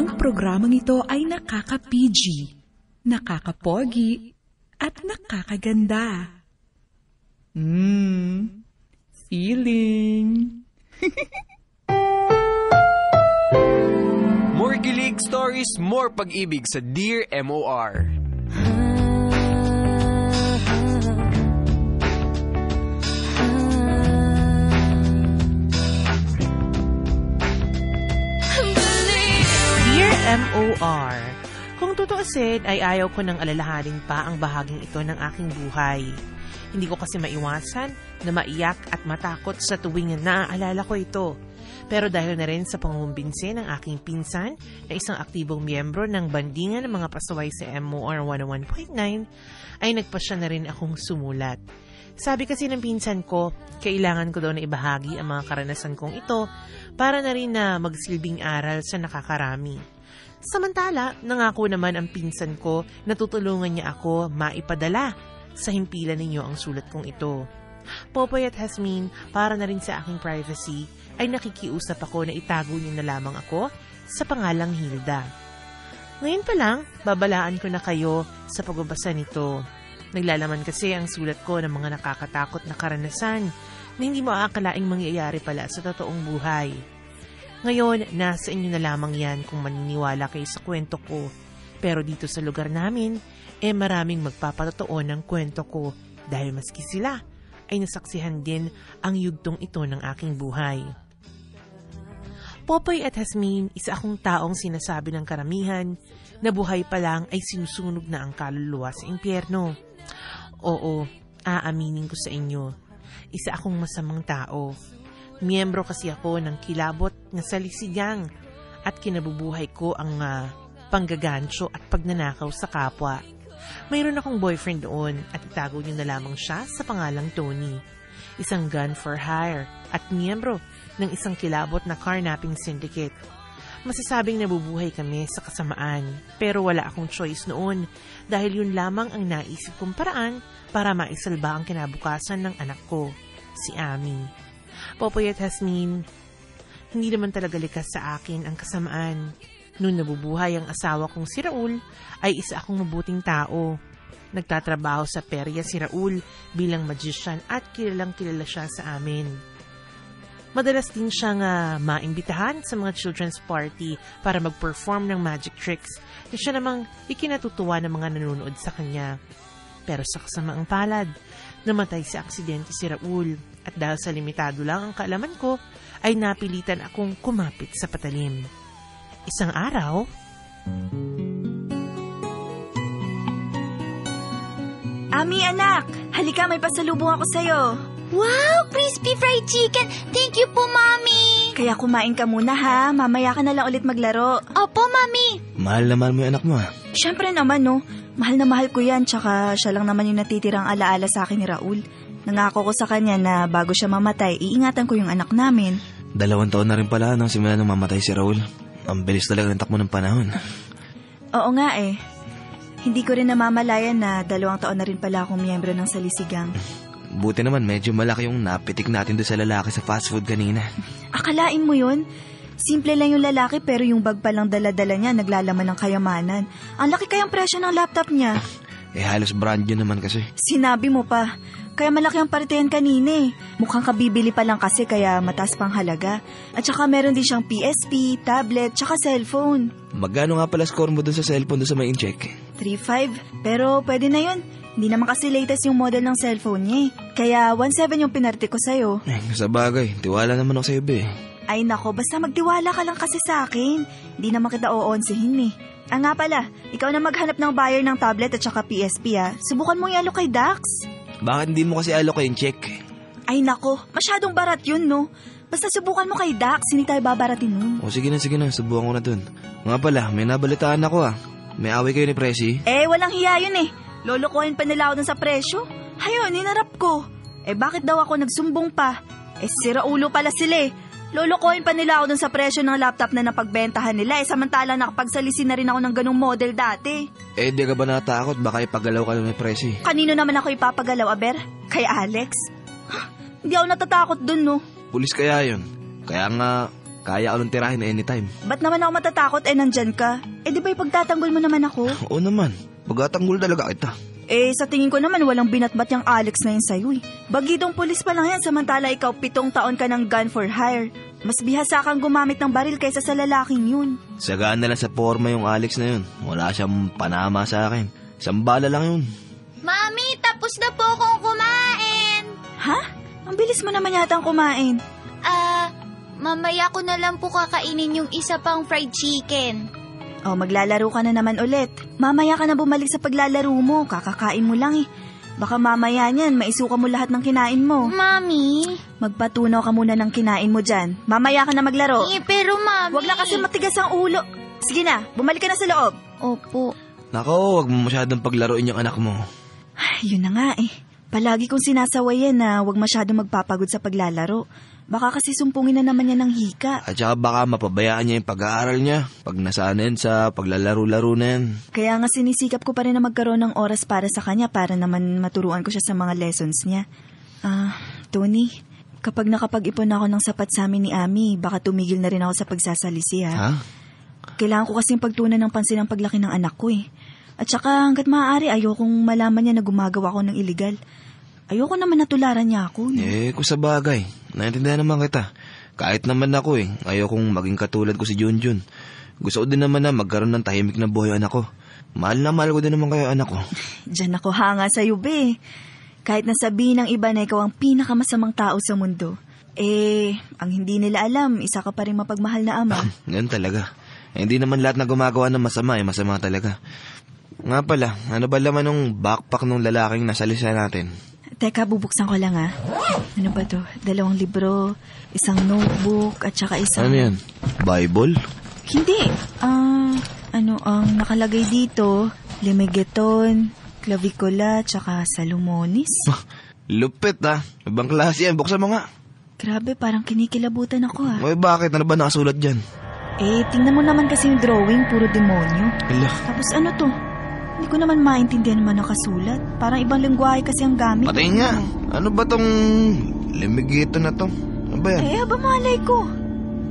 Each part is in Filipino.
Ang programang ito ay nakaka-PG, nakaka-pogi, at nakakaganda. Mmm, feeling. More gilig stories, more pag-ibig sa Dear MOR. MOR, kung tutuusin ay ayaw ko nang alalahanin pa ang bahaging ito ng aking buhay. Hindi ko kasi maiwasan na maiyak at matakot sa tuwing naaalala ko ito. Pero dahil na rin sa pangumbinse ng aking pinsan na isang aktibong miyembro ng bandingan ng mga pasaway sa MOR 101.9, ay nagpasya na rin akong sumulat. Sabi kasi ng pinsan ko, kailangan ko daw na ibahagi ang mga karanasan kong ito para na rin na magsilbing aral sa nakakarami. Samantala, nangako naman ang pinsan ko na tutulungan niya ako maipadala sa himpilan ninyo ang sulat kong ito. Popoy at Hasmin, para na rin sa aking privacy, ay nakikiusap ako na itago niyo na lamang ako sa pangalang Hilda. Ngayon pa lang, babalaan ko na kayo sa pagbabasa nito. Naglalaman kasi ang sulat ko ng mga nakakatakot na karanasan na hindi mo aakalaing mangyayari pala sa totoong buhay. Ngayon, nasa inyo na lamang yan kung maniniwala kayo sa kwento ko. Pero dito sa lugar namin, eh maraming magpapatotoo ng kwento ko dahil maski sila ay nasaksihan din ang yugtong ito ng aking buhay. Popoy at Hasmin, isa akong taong sinasabi ng karamihan na buhay pa lang ay sinusunog na ang kaluluwa sa impyerno. Oo, aaminin ko sa inyo. Isa akong masamang tao. Miyembro kasi ako ng kilabot na salisigang at kinabubuhay ko ang uh, panggagancho at pagnanakaw sa kapwa. Mayroon akong boyfriend doon at itago niyo na lamang siya sa pangalang Tony. Isang gun for hire at miyembro ng isang kilabot na carnapping syndicate. Masasabing nabubuhay kami sa kasamaan pero wala akong choice noon dahil yun lamang ang naisip kong paraan para maisalba ang kinabukasan ng anak ko, si Ami. Popoy at Hasmin, hindi naman talaga likas sa akin ang kasamaan. Noon nabubuhay ang asawa kong si Raul, ay isa akong mabuting tao. Nagtatrabaho sa perya si Raul bilang magician at kilalang kilala siya sa amin. Madalas din siyang uh, maimbitahan sa mga children's party para mag-perform ng magic tricks na siya namang ikinatutuwa ng mga nanonood sa kanya. Pero sa kasamaang palad, namatay sa aksidente si Raul at dahil sa limitado lang ang kaalaman ko, ay napilitan akong kumapit sa patalim. Isang araw, Ami anak, halika may pasalubong ako sa'yo. Wow, crispy fried chicken! Thank you po, Mami! Kaya kumain ka muna ha, mamaya ka na lang ulit maglaro. Opo, Mami! Mahal na mahal mo yung anak mo ah. Siyempre naman no, mahal na mahal ko yan, tsaka siya lang naman yung natitirang alaala sa akin ni Raul. Nangako ko sa kanya na bago siya mamatay, iingatan ko yung anak namin. Dalawang taon na rin pala nang simula nang mamatay si Raul. Ang bilis talaga ng takbo ng panahon. Oo nga eh. Hindi ko rin namamalayan na dalawang taon na rin pala akong miyembro ng salisigang. Buti naman medyo malaki yung napitik natin doon sa lalaki sa fast food kanina. Akalain mo yun? Simple lang yung lalaki pero yung bag palang dala-dala niya naglalaman ng kayamanan. Ang laki kayang presyo ng laptop niya. Eh halos brand yun naman kasi. Sinabi mo pa. Kaya malaki ang partihan kanina eh. Mukhang kabibili pa lang kasi kaya mataas pang halaga. At saka meron din siyang PSP, tablet, tsaka cellphone. Magkano nga pala score mo doon sa cellphone doon sa may in-check? 3.5. Pero pwede na yun. Hindi naman kasi latest yung model ng cellphone niya eh. Kaya 1.7 yung pinarte ko sa'yo. Eh, sa bagay, tiwala naman ako sa iba eh. Ay nako, basta magtiwala ka lang kasi sa akin. Hindi naman kita oonsihin eh. Ah nga pala, ikaw na maghanap ng buyer ng tablet at saka PSP ah. Subukan mo i-alok kay Dax. Bakit hindi mo kasi alok yung check? Ay nako, masyadong barat yun no. Basta subukan mo kay Dax, hindi tayo babaratin nun. O sige na, sige na, subukan ko na dun. Nga pala, may nabalitaan ako ah. May away kayo ni Presi? Eh, walang hiya yun eh. Lolokohin pa nila ako dun sa presyo. Hayon, ninarap ko. Eh bakit daw ako nagsumbong pa? Eh sira ulo pala sila eh. Lolokohin pa nila ako dun sa presyo ng laptop na napagbentahan nila eh samantala nakapagsalisi na rin ako ng ganong model dati. Eh, di ka ba natakot? Baka ipagalaw ka ni Presi. Kanino naman ako ipapagalaw, Aber? Kay Alex? Hindi ako natatakot dun, no? Pulis kaya yun. Kaya nga, Kaya nang tirahin anytime. Ba't naman ako matatakot eh nandyan ka? Eh di ba ipagtatanggol mo naman ako? Oo naman. Pagkatanggol talaga kita. Eh sa tingin ko naman walang binatbat yung Alex na yun sa'yo eh. Bagidong pulis pa lang yan samantala ikaw pitong taon ka ng gun for hire. Mas bihasa kang gumamit ng baril kaysa sa lalaking yun. Sagaan na lang sa forma yung Alex na yun. Wala siyang panama sa akin. Isang bala lang yun. Mami, tapos na po akong kumain. Ha? Ang bilis mo naman yata ang kumain. Ah, mamaya ko na lang po kakainin yung isa pang fried chicken. Oh, maglalaro ka na naman ulit. Mamaya ka na bumalik sa paglalaro mo. Kakakain mo lang eh. Baka mamaya niyan, maisuka mo lahat ng kinain mo. Mami? Magpatunaw ka muna ng kinain mo dyan. Mamaya ka na maglaro. Eh, pero mami... Huwag na kasi matigas ang ulo. Sige na, bumalik ka na sa loob. Opo. Nako, wag mo masyadong paglaruin yung anak mo. Ay, yun na nga eh. Palagi kong sinasawayan na huwag masyadong magpapagod sa paglalaro. Baka kasi sumpungin na naman niya ng hika. At saka baka mapabayaan niya yung pag-aaral niya. Pag nasana yan sa paglalaro-laro na yan. Kaya nga sinisikap ko pa rin na magkaroon ng oras para sa kanya para naman maturuan ko siya sa mga lessons niya. Ah, Tony, kapag nakapag-ipon ako ng sapat sa amin ni Ami, baka tumigil na rin ako sa pagsasalisi ha. Ha? Kailangan ko kasing pagtunan ng pansin ang paglaki ng anak ko eh. At saka hanggat maaari ayokong malaman niya na gumagawa ako ng illegal. Ayoko naman natularan niya ako. No? Eh, kung sa bagay. Naintindihan naman kita. Kahit naman ako eh. Ayokong maging katulad ko si Junjun. Gusto ko din naman na magkaroon ng tahimik na buhay anak ko. Mahal na mahal ko din naman kayo anak ko. Diyan ako hanga sa be. Kahit nasabihin ng iba na ikaw ang pinakamasamang tao sa mundo. Eh, ang hindi nila alam, isa ka pa rin mapagmahal na ama. Ganun talaga. Eh, hindi naman lahat na gumagawa ng masama eh, masama talaga. Nga pala, ano ba laman ng backpack ng lalaking nasa lisa natin? Teka, bubuksan ko lang ah. Ano ba to? Dalawang libro, isang notebook, at saka isang... Ano yan? Bible? Hindi. Ah, ano ang nakalagay dito? Lemegeton, clavicula, tsaka salomonis. Lupit ah. Ibang klase yan. Buksan mo nga. Grabe, parang kinikilabutan ako ah. Uy, bakit? Ano ba nakasulat dyan? Eh, tingnan mo naman kasi yung drawing, puro demonyo. Ala, Tapos ano to? Hindi ko naman maintindihan naman nakasulat. Parang ibang lingwahe kasi ang gamit. patayin nga. Ano ba tong limigito na to? Ano ba yan? Eh, aba malay ko.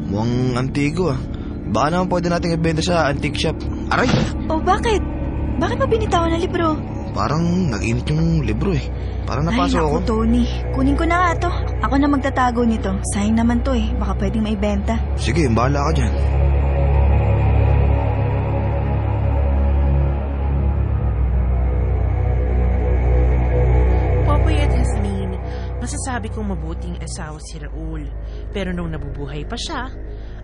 Mukhang antigo ah. Baka naman pwede nating ibenta sa antique shop. Aray! O bakit? Bakit mo binitawan ang libro? Parang nag-init yung libro eh. Parang napasok Ay, ako. naku, Tony. Kunin ko na nga to. Ako na magtatago nito. Sayang naman to eh. Baka pwedeng maibenta. Sige, bahala ka dyan. Masasabi kong mabuting asawa si Raul. Pero nung nabubuhay pa siya,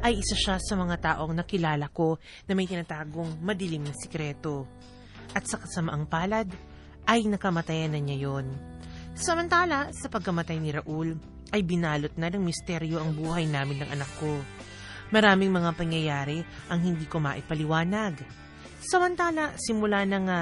ay isa siya sa mga taong nakilala ko na may tinatagong madilim na sikreto. At sa kasamaang palad, ay nakamatayan na niya yon. Samantala, sa pagkamatay ni Raul, ay binalot na ng misteryo ang buhay namin ng anak ko. Maraming mga pangyayari ang hindi ko maipaliwanag. Samantala, simula na nga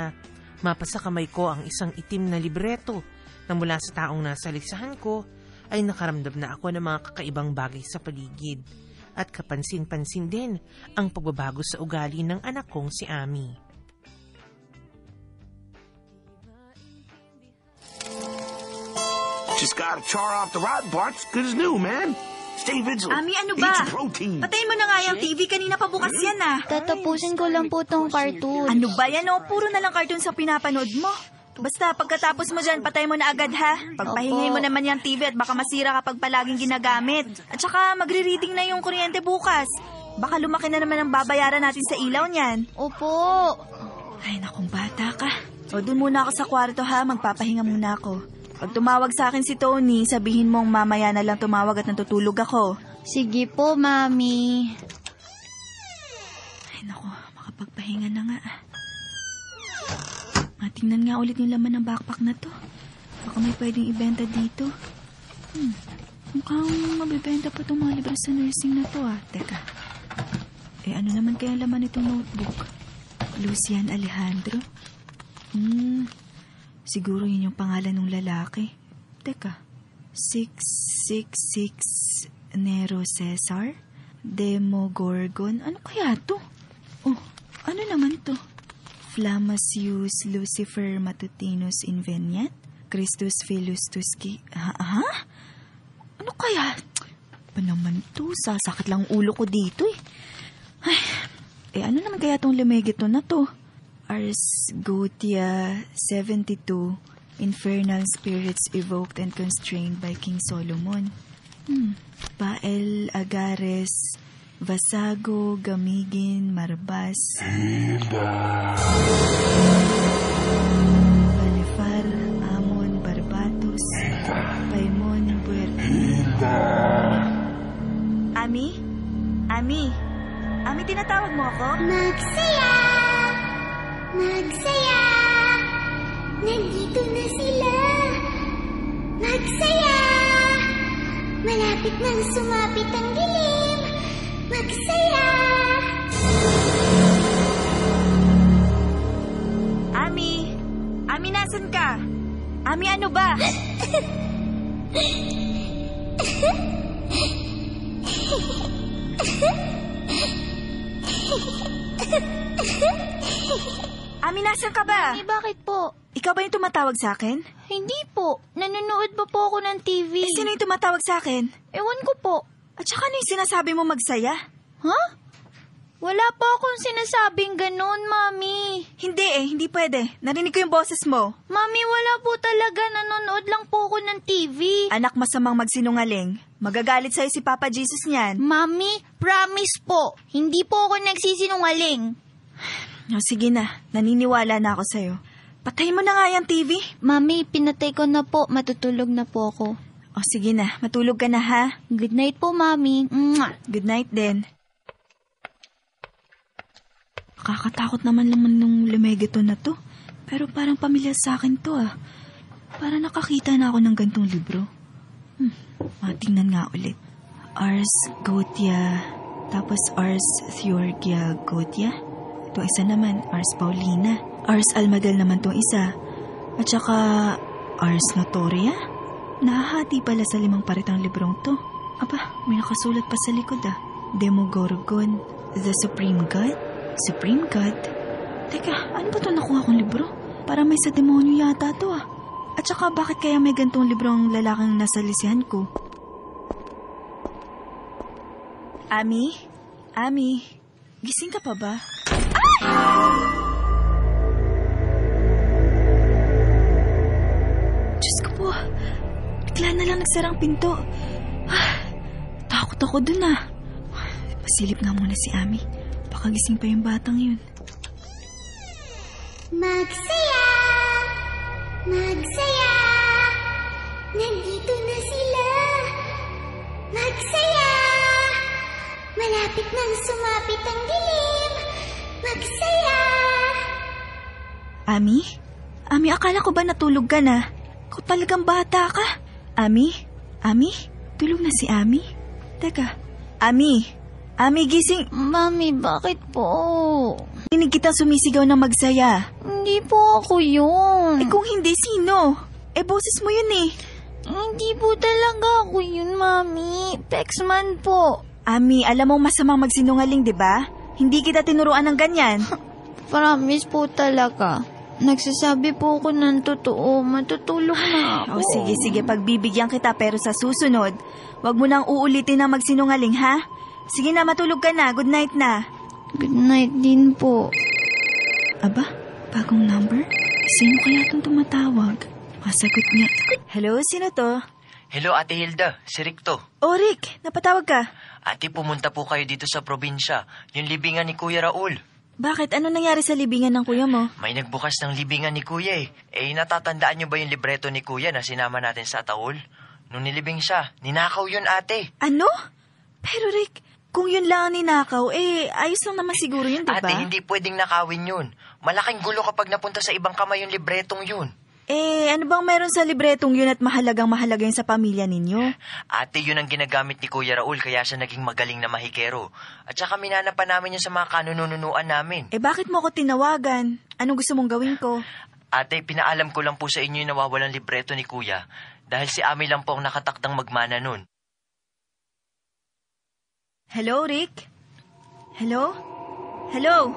mapasa kamay ko ang isang itim na libreto na mula sa taong nasa lisahan ko ay nakaramdam na ako ng mga kakaibang bagay sa paligid at kapansin-pansin din ang pagbabago sa ugali ng anak kong si Ami. Just gotta char off the rod parts, good as new, man. Stay vigilant. Ami, ano Eat ba? your protein. Patayin mo na nga yung TV. Kanina pa bukas yan ah. Tatapusin ko lang po tong cartoon. Ano ba yan oh? Puro na lang cartoon sa pinapanood mo. Basta pagkatapos mo dyan, patay mo na agad ha. Pagpahingay mo naman yung TV at baka masira kapag palaging ginagamit. At saka magre-reading na yung kuryente bukas. Baka lumaki na naman ang babayaran natin sa ilaw niyan. Opo. Ay, nakong bata ka. O, dun muna ako sa kwarto ha. Magpapahinga muna ako. Pag tumawag sa akin si Tony, sabihin mong mamaya na lang tumawag at natutulog ako. Sige po, Mami. Ay, naku, makapagpahinga na nga. Matingnan nga ulit yung laman ng backpack na to. Baka may pwedeng ibenta dito. Hmm, mukhang mabibenta pa itong mga libro sa nursing na to ah. Teka, eh ano naman kaya laman itong notebook? Lucian Alejandro? Hmm, siguro yun yung pangalan ng lalaki. Teka, 666 Nero Cesar? Demogorgon? Ano kaya to? Oh, ano naman to? Flammasius Lucifer Matutinus Inveniat? Christus Philustus Ki... Ha? ha? Ano kaya? pa naman to? Sasakit lang ang ulo ko dito eh. Ay, eh ano naman kaya tong Lemegeton na to? Ars Gotia 72 Infernal Spirits Evoked and Constrained by King Solomon. Hmm. Pael Agares Vasago Gamigin Marbas Balefar Amon Barbatos Paimon Buerte Ami? Ami? Ami, tinatawag mo ako? Magsaya! Magsaya! Nandito na sila! Magsaya! Malapit nang sumapit ang dilim! Magsaya! Ami! Ami, nasan ka? Ami, ano ba? Ami, nasan ka ba? Eh, bakit po? Ikaw ba yung tumatawag sa akin? Hindi po. Nanonood pa po ako ng TV. Eh, sino yung tumatawag sa akin? Ewan ko po. At saka ano yung sinasabi mo magsaya? Ha? Wala pa akong sinasabing ganun, Mami. Hindi eh, hindi pwede. Narinig ko yung boses mo. Mami, wala po talaga. Nanonood lang po ako ng TV. Anak masamang magsinungaling. Magagalit sa'yo si Papa Jesus niyan. Mami, promise po. Hindi po ako nagsisinungaling. O sige na, naniniwala na ako sa'yo. Patayin mo na nga yung TV. Mami, pinatay ko na po. Matutulog na po ako. O sige na, matulog ka na ha. Good night po, Mami. Mwah! Good night din. Nakakatakot naman naman nung Lemegeton na to. Pero parang pamilyar sa akin to ah. Para nakakita na ako ng gantong libro. Hmm, matingnan nga ulit. Ars Gotia, tapos Ars Theurgia Gotia. Ito isa naman, Ars Paulina. Ars Almadel naman tong isa. At saka Ars Notoria. Nahahati pala sa limang paritang librong to. Aba, may nakasulat pa sa likod ah. Demogorgon, The Supreme God? Supreme God? Teka, ano ba to nakuha kong libro? Para may sa demonyo yata to ah. At saka bakit kaya may gantong libro ang lalaking nasa lisihan ko? Ami? Ami? Gising ka pa ba? Diyos Bigla na lang nagsarang pinto. Ah, takot ako dun ah. Pasilip nga muna si Ami. Baka gising pa yung batang yun. Magsaya! Magsaya! Nandito na sila! Magsaya! Malapit nang sumapit ang dilim! Magsaya! Ami? Ami, akala ko ba natulog ka na? Kung talagang bata ka. Ami? Ami? Tulog na si Ami? Teka, Ami? Ami, gising. Mami, bakit po? Rinig kitang sumisigaw ng magsaya. Hindi po ako yun. Eh kung hindi, sino? Eh boses mo yun eh. Hindi po talaga ako yun, Mami. Pexman po. Ami, alam mo masamang magsinungaling, di ba? Hindi kita tinuruan ng ganyan. Promise po talaga. Nagsasabi po ako ng totoo. Matutulog na ako. O sige, sige, pagbibigyan kita pero sa susunod, wag mo nang uulitin na magsinungaling, ha? Sige na, matulog ka na. Good night na. Good night din po. Aba, bagong number? Sino kaya itong tumatawag? Masagot niya. Hello, sino to? Hello, Ate Hilda. Si Rick to. Oh, Rick, napatawag ka. Ate, pumunta po kayo dito sa probinsya. Yung libingan ni Kuya Raul. Bakit? Ano nangyari sa libingan ng kuya mo? May nagbukas ng libingan ni Kuya eh. Eh, natatandaan niyo ba yung libreto ni Kuya na sinama natin sa taul? Nung nilibing siya, ninakaw yun ate. Ano? Pero Rick, kung yun lang ang ninakaw, eh, ayos lang naman siguro yun, di ba? Ate, hindi pwedeng nakawin yun. Malaking gulo kapag napunta sa ibang kamay yung libretong yun. Eh, ano bang meron sa libretong yun at mahalagang mahalaga yun sa pamilya ninyo? Ate, yun ang ginagamit ni Kuya Raul kaya siya naging magaling na mahikero. At saka minana pa namin yun sa mga kanununuan namin. Eh, bakit mo ako tinawagan? Anong gusto mong gawin ko? Ate, pinaalam ko lang po sa inyo yung nawawalang libreto ni Kuya dahil si Ami lang po ang nakatakdang magmana nun. Hello, Rick? Hello? Hello?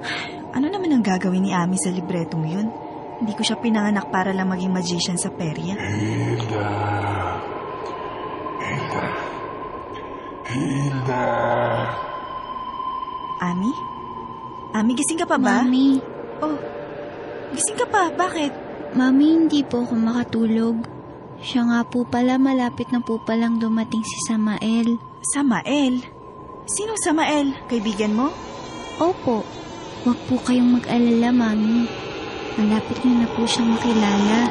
Ano naman ang gagawin ni Ami sa libretong yun? Hindi ko siya pinanganak para lang maging magician sa perya. Ami? Ami, gising ka pa ba? Mami, Oh, gising ka pa. Bakit? Mami, hindi po ako makatulog. Siya nga po pala, malapit na po palang dumating si Samael. Samael? Sinong Samael? Kaibigan mo? Opo, wag po kayong mag-alala, Mami. Malapit niyo na po siyang makilala.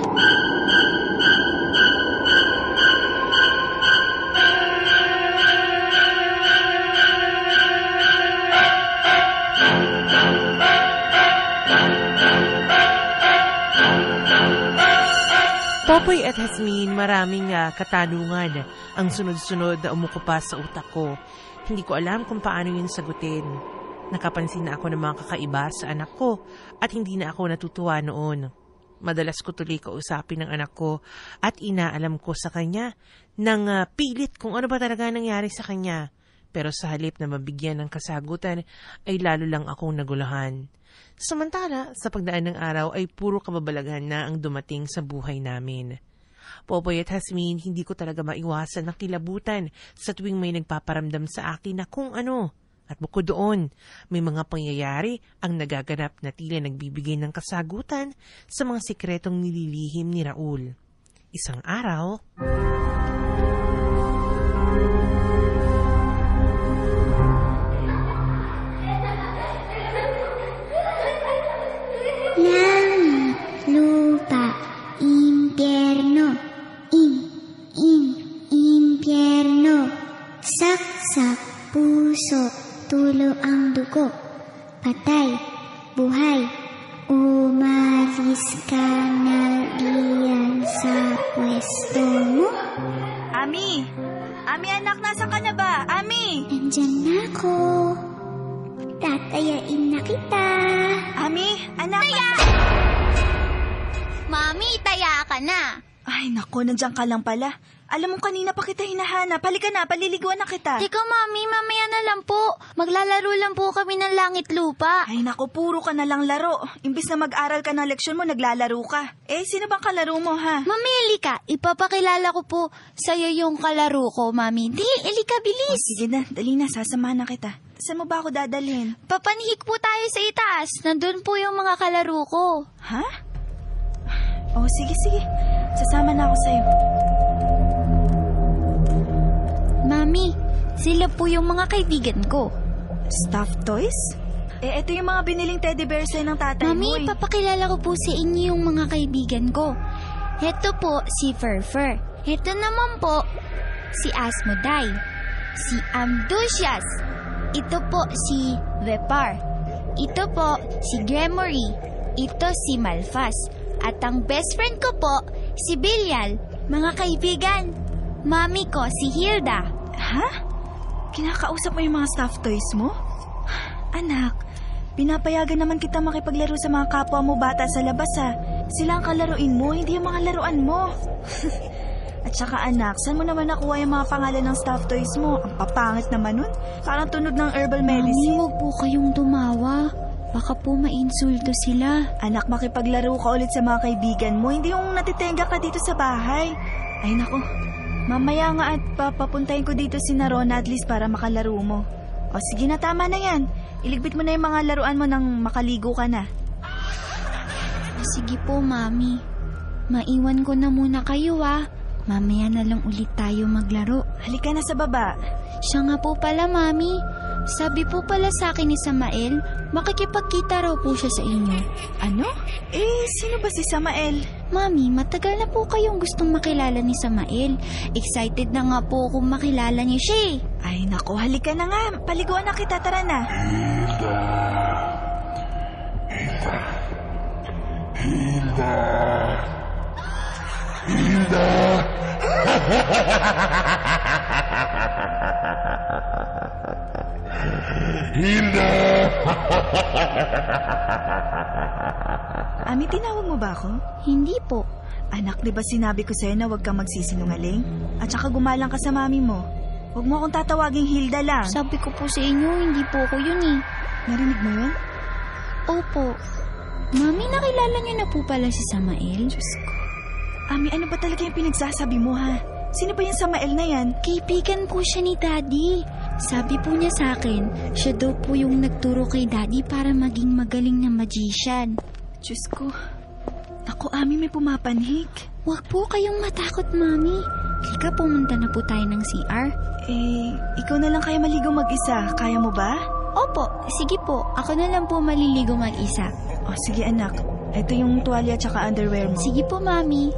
Popoy at Hasmin, maraming ah, katanungan ang sunod-sunod na umukupa sa utak ko. Hindi ko alam kung paano yun sagutin. Nakapansin na ako ng mga kakaiba sa anak ko at hindi na ako natutuwa noon. Madalas ko tuloy kausapin ng anak ko at inaalam ko sa kanya ng ah, pilit kung ano ba talaga nangyari sa kanya. Pero sa halip na mabigyan ng kasagutan ay lalo lang akong naguluhan. Samantala, sa pagdaan ng araw ay puro kababalaghan na ang dumating sa buhay namin. Popoy at Hasmin, hindi ko talaga maiwasan ng kilabutan sa tuwing may nagpaparamdam sa akin na kung ano. At bukod doon, may mga pangyayari ang nagaganap na tila nagbibigay ng kasagutan sa mga sikretong nililihim ni Raul. Isang araw, Langit, lupa, impyerno. In, in, puso, tulo ang dugo. Patay, buhay. Umalis ka na diyan sa pwesto mo. Ami! Ami, anak, nasa ka na ba? Ami! Nandyan na ako. Tatayain na kita. Ami, anak! Mami, taya ka na. Ay, nako, nandiyan ka lang pala. Alam mo, kanina pa kita hinahanap. Halika na, paliliguan na kita. Teka, Mami, mamaya na lang po. Maglalaro lang po kami ng langit lupa. Ay, nako, puro ka na lang laro. Imbis na mag-aral ka ng leksyon mo, naglalaro ka. Eh, sino bang kalaro mo, ha? Mamili ka, ipapakilala ko po sa'yo yung kalaro ko, Mami. Dili, ilika, O, bilis. sige na, dali na, sasamahan na kita. Saan mo ba ako dadalhin? Papanhik po tayo sa itaas. Nandun po yung mga kalaro ko. Ha? Oh, sige, sige. Sasama na ako sa'yo. Mami, sila po yung mga kaibigan ko. Stuffed toys? Eh, ito yung mga biniling teddy bear sa'yo ng tatay mo, Mami, eh. papakilala ko po sa inyo yung mga kaibigan ko. Heto po si Furfur. Heto naman po si Asmoday. Si Amdusias. Ito po si Vepar. Ito po si Gremory. Ito si Malfas. At ang best friend ko po, si Bilyal. Mga kaibigan, mami ko si Hilda. Ha? Kinakausap mo yung mga stuffed toys mo? Anak, pinapayagan naman kita makipaglaro sa mga kapwa mo bata sa labas ha. Sila ang kalaruin mo, hindi yung mga laruan mo. At saka anak, saan mo naman nakuha yung mga pangalan ng stuffed toys mo? Ang papangit naman nun. Parang tunog ng herbal Mami, medicine. huwag po kayong tumawa. Baka po mainsulto sila. Anak, makipaglaro ka ulit sa mga kaibigan mo. Hindi yung natitenga ka dito sa bahay. Ay nako, mamaya nga at papapuntahin ko dito si Narona at least para makalaro mo. O sige na, tama na yan. Iligbit mo na yung mga laruan mo nang makaligo ka na. Sige po, Mami. Maiwan ko na muna kayo, ah. Mamaya na lang ulit tayo maglaro. Halika na sa baba. Siya nga po pala, Mami. Sabi po pala sa akin ni Samael, makikipagkita raw po siya sa inyo. Ano? Eh, sino ba si Samael? Mami, matagal na po kayong gustong makilala ni Samael. Excited na nga po akong makilala niya siya eh. Ay nako, halika na nga. Paliguan na kita, tara na. Ami, tinawag mo ba ako? Hindi po. Anak, di ba sinabi ko sa'yo na huwag kang magsisinungaling? At saka gumalang ka sa mami mo. Huwag mo akong tatawaging Hilda lang. Sabi ko po sa inyo, hindi po ako yun eh. Narinig mo yun? Opo. Mami, nakilala niyo na po pala si Samael? Diyos ko. Ami, ano ba talaga yung pinagsasabi mo ha? Sino ba yung Samael na yan? Kaibigan po siya ni Daddy. Sabi po niya sa akin, siya daw po yung nagturo kay Daddy para maging magaling na magician. Diyos ko. Naku, Ami, may pumapanhik. Huwag po kayong matakot, Mami. Lika, pumunta na po tayo ng CR. Eh, ikaw na lang kaya maligo mag-isa. Kaya mo ba? Opo, sige po. Ako na lang po maliligo mag-isa. O, sige anak. Ito yung tuwalya tsaka underwear mo. Sige po, Mami.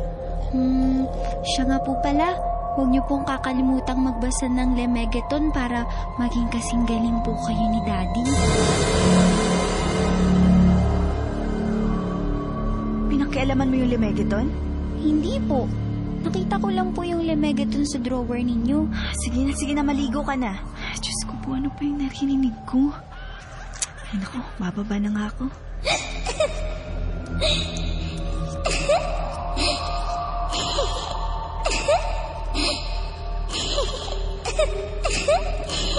Hmm, siya nga po pala. Huwag niyo pong kakalimutang magbasa ng Lemegeton para maging kasing galing po kayo ni Daddy. Pinakialaman mo yung Lemegeton? Hindi po. Nakita ko lang po yung Lemegeton sa drawer ninyo. Sige na, sige na, maligo ka na. Diyos ko po, ano pa yung narinig ko? Ay naku, bababa na nga ako.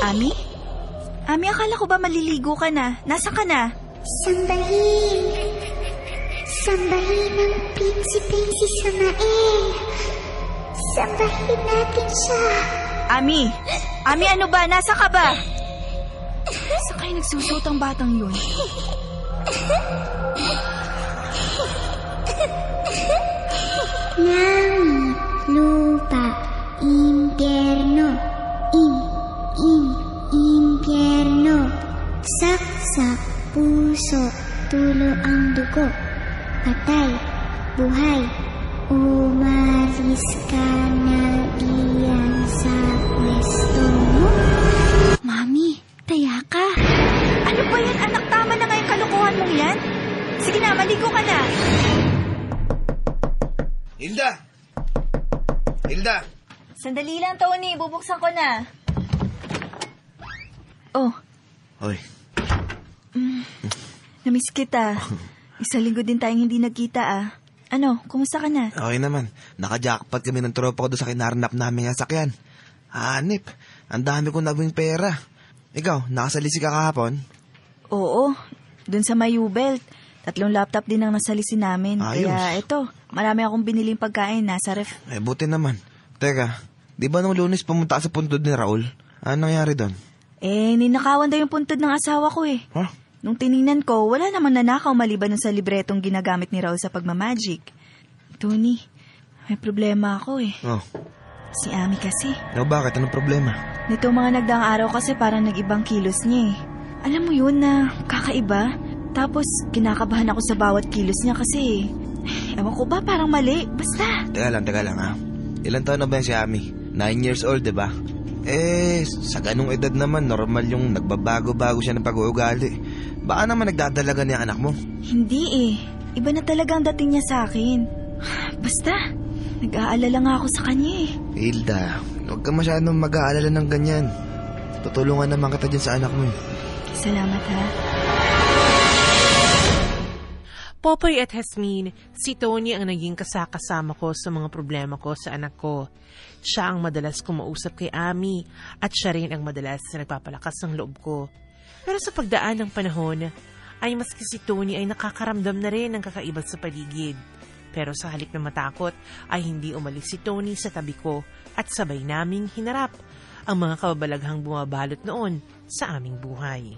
Ami? Ami, akala ko ba maliligo ka na? Nasaan ka na? Sambahin. Sambahin ang prinsipeng si Samael. Sambahin natin siya. Ami! Ami, ano ba? Nasa ka ba? Saan kayo nagsusot ang batang yun? Langit, lupa, impyerno. Tulo ang dugo. Patay, buhay. Umalis ka na diyan sa pwesto mo. Mami, taya ka. Ano ba yan, anak? Tama na nga yung kalokohan mong yan. Sige na, maligo ka na. Hilda! Hilda! Sandali lang, Tony. Bubuksan ko na. Oh, Hoy, namiss kita. Isa linggo din tayong hindi nagkita ah. Ano, kumusta ka na? okay naman. Naka-jackpot kami ng tropa ko doon sa kinarnap namin nga sakyan. Hanip, ang dami kong naging pera. Ikaw, nakasalisi ka kahapon? Oo, dun sa Mayubelt. Tatlong laptop din ang nasalisi namin. Ayos. Kaya ito, marami akong biniling pagkain nasa ref. Eh, buti naman. Teka, di ba nung lunes pumunta sa puntod ni Raul? Ano nangyari doon? Eh, ninakawan daw yung puntod ng asawa ko eh. Huh? Nung tiningnan ko, wala namang nanakaw maliban sa libretong ginagamit ni Raul sa pagmamagic. Tony, may problema ako eh. Oh, Si Ami kasi. no, bakit? Anong problema? Nito mga nagdaang araw kasi parang nag-ibang kilos niya eh. Alam mo yun na kakaiba? Tapos kinakabahan ako sa bawat kilos niya kasi ewan ko ba parang mali. Basta. Teka lang, teka lang ha. Ilan taon na ba si Ami? Nine years old, di ba? Eh, sa ganung edad naman, normal yung nagbabago-bago siya ng pag-uugali. Baka naman nagdadalaga niya anak mo. Hindi eh. Iba na talaga ang dating niya sa akin. Basta. Nag-aalala nga ako sa kanya eh. Hilda, huwag ka masyadong mag-aalala ng ganyan. Tutulungan naman kita dyan sa anak mo. eh. Salamat ha. Popoy at Hasmin, si Tony ang naging kasakasama ko sa mga problema ko sa anak ko. Siya ang madalas kumausap kay Ami at siya rin ang madalas na nagpapalakas ng loob ko. Pero sa pagdaan ng panahon, ay maski si Tony ay nakakaramdam na rin ng kakaiba sa paligid. Pero sa halip na matakot, ay hindi umalis si Tony sa tabi ko at sabay naming hinarap ang mga kababalaghang bumabalot noon sa aming buhay.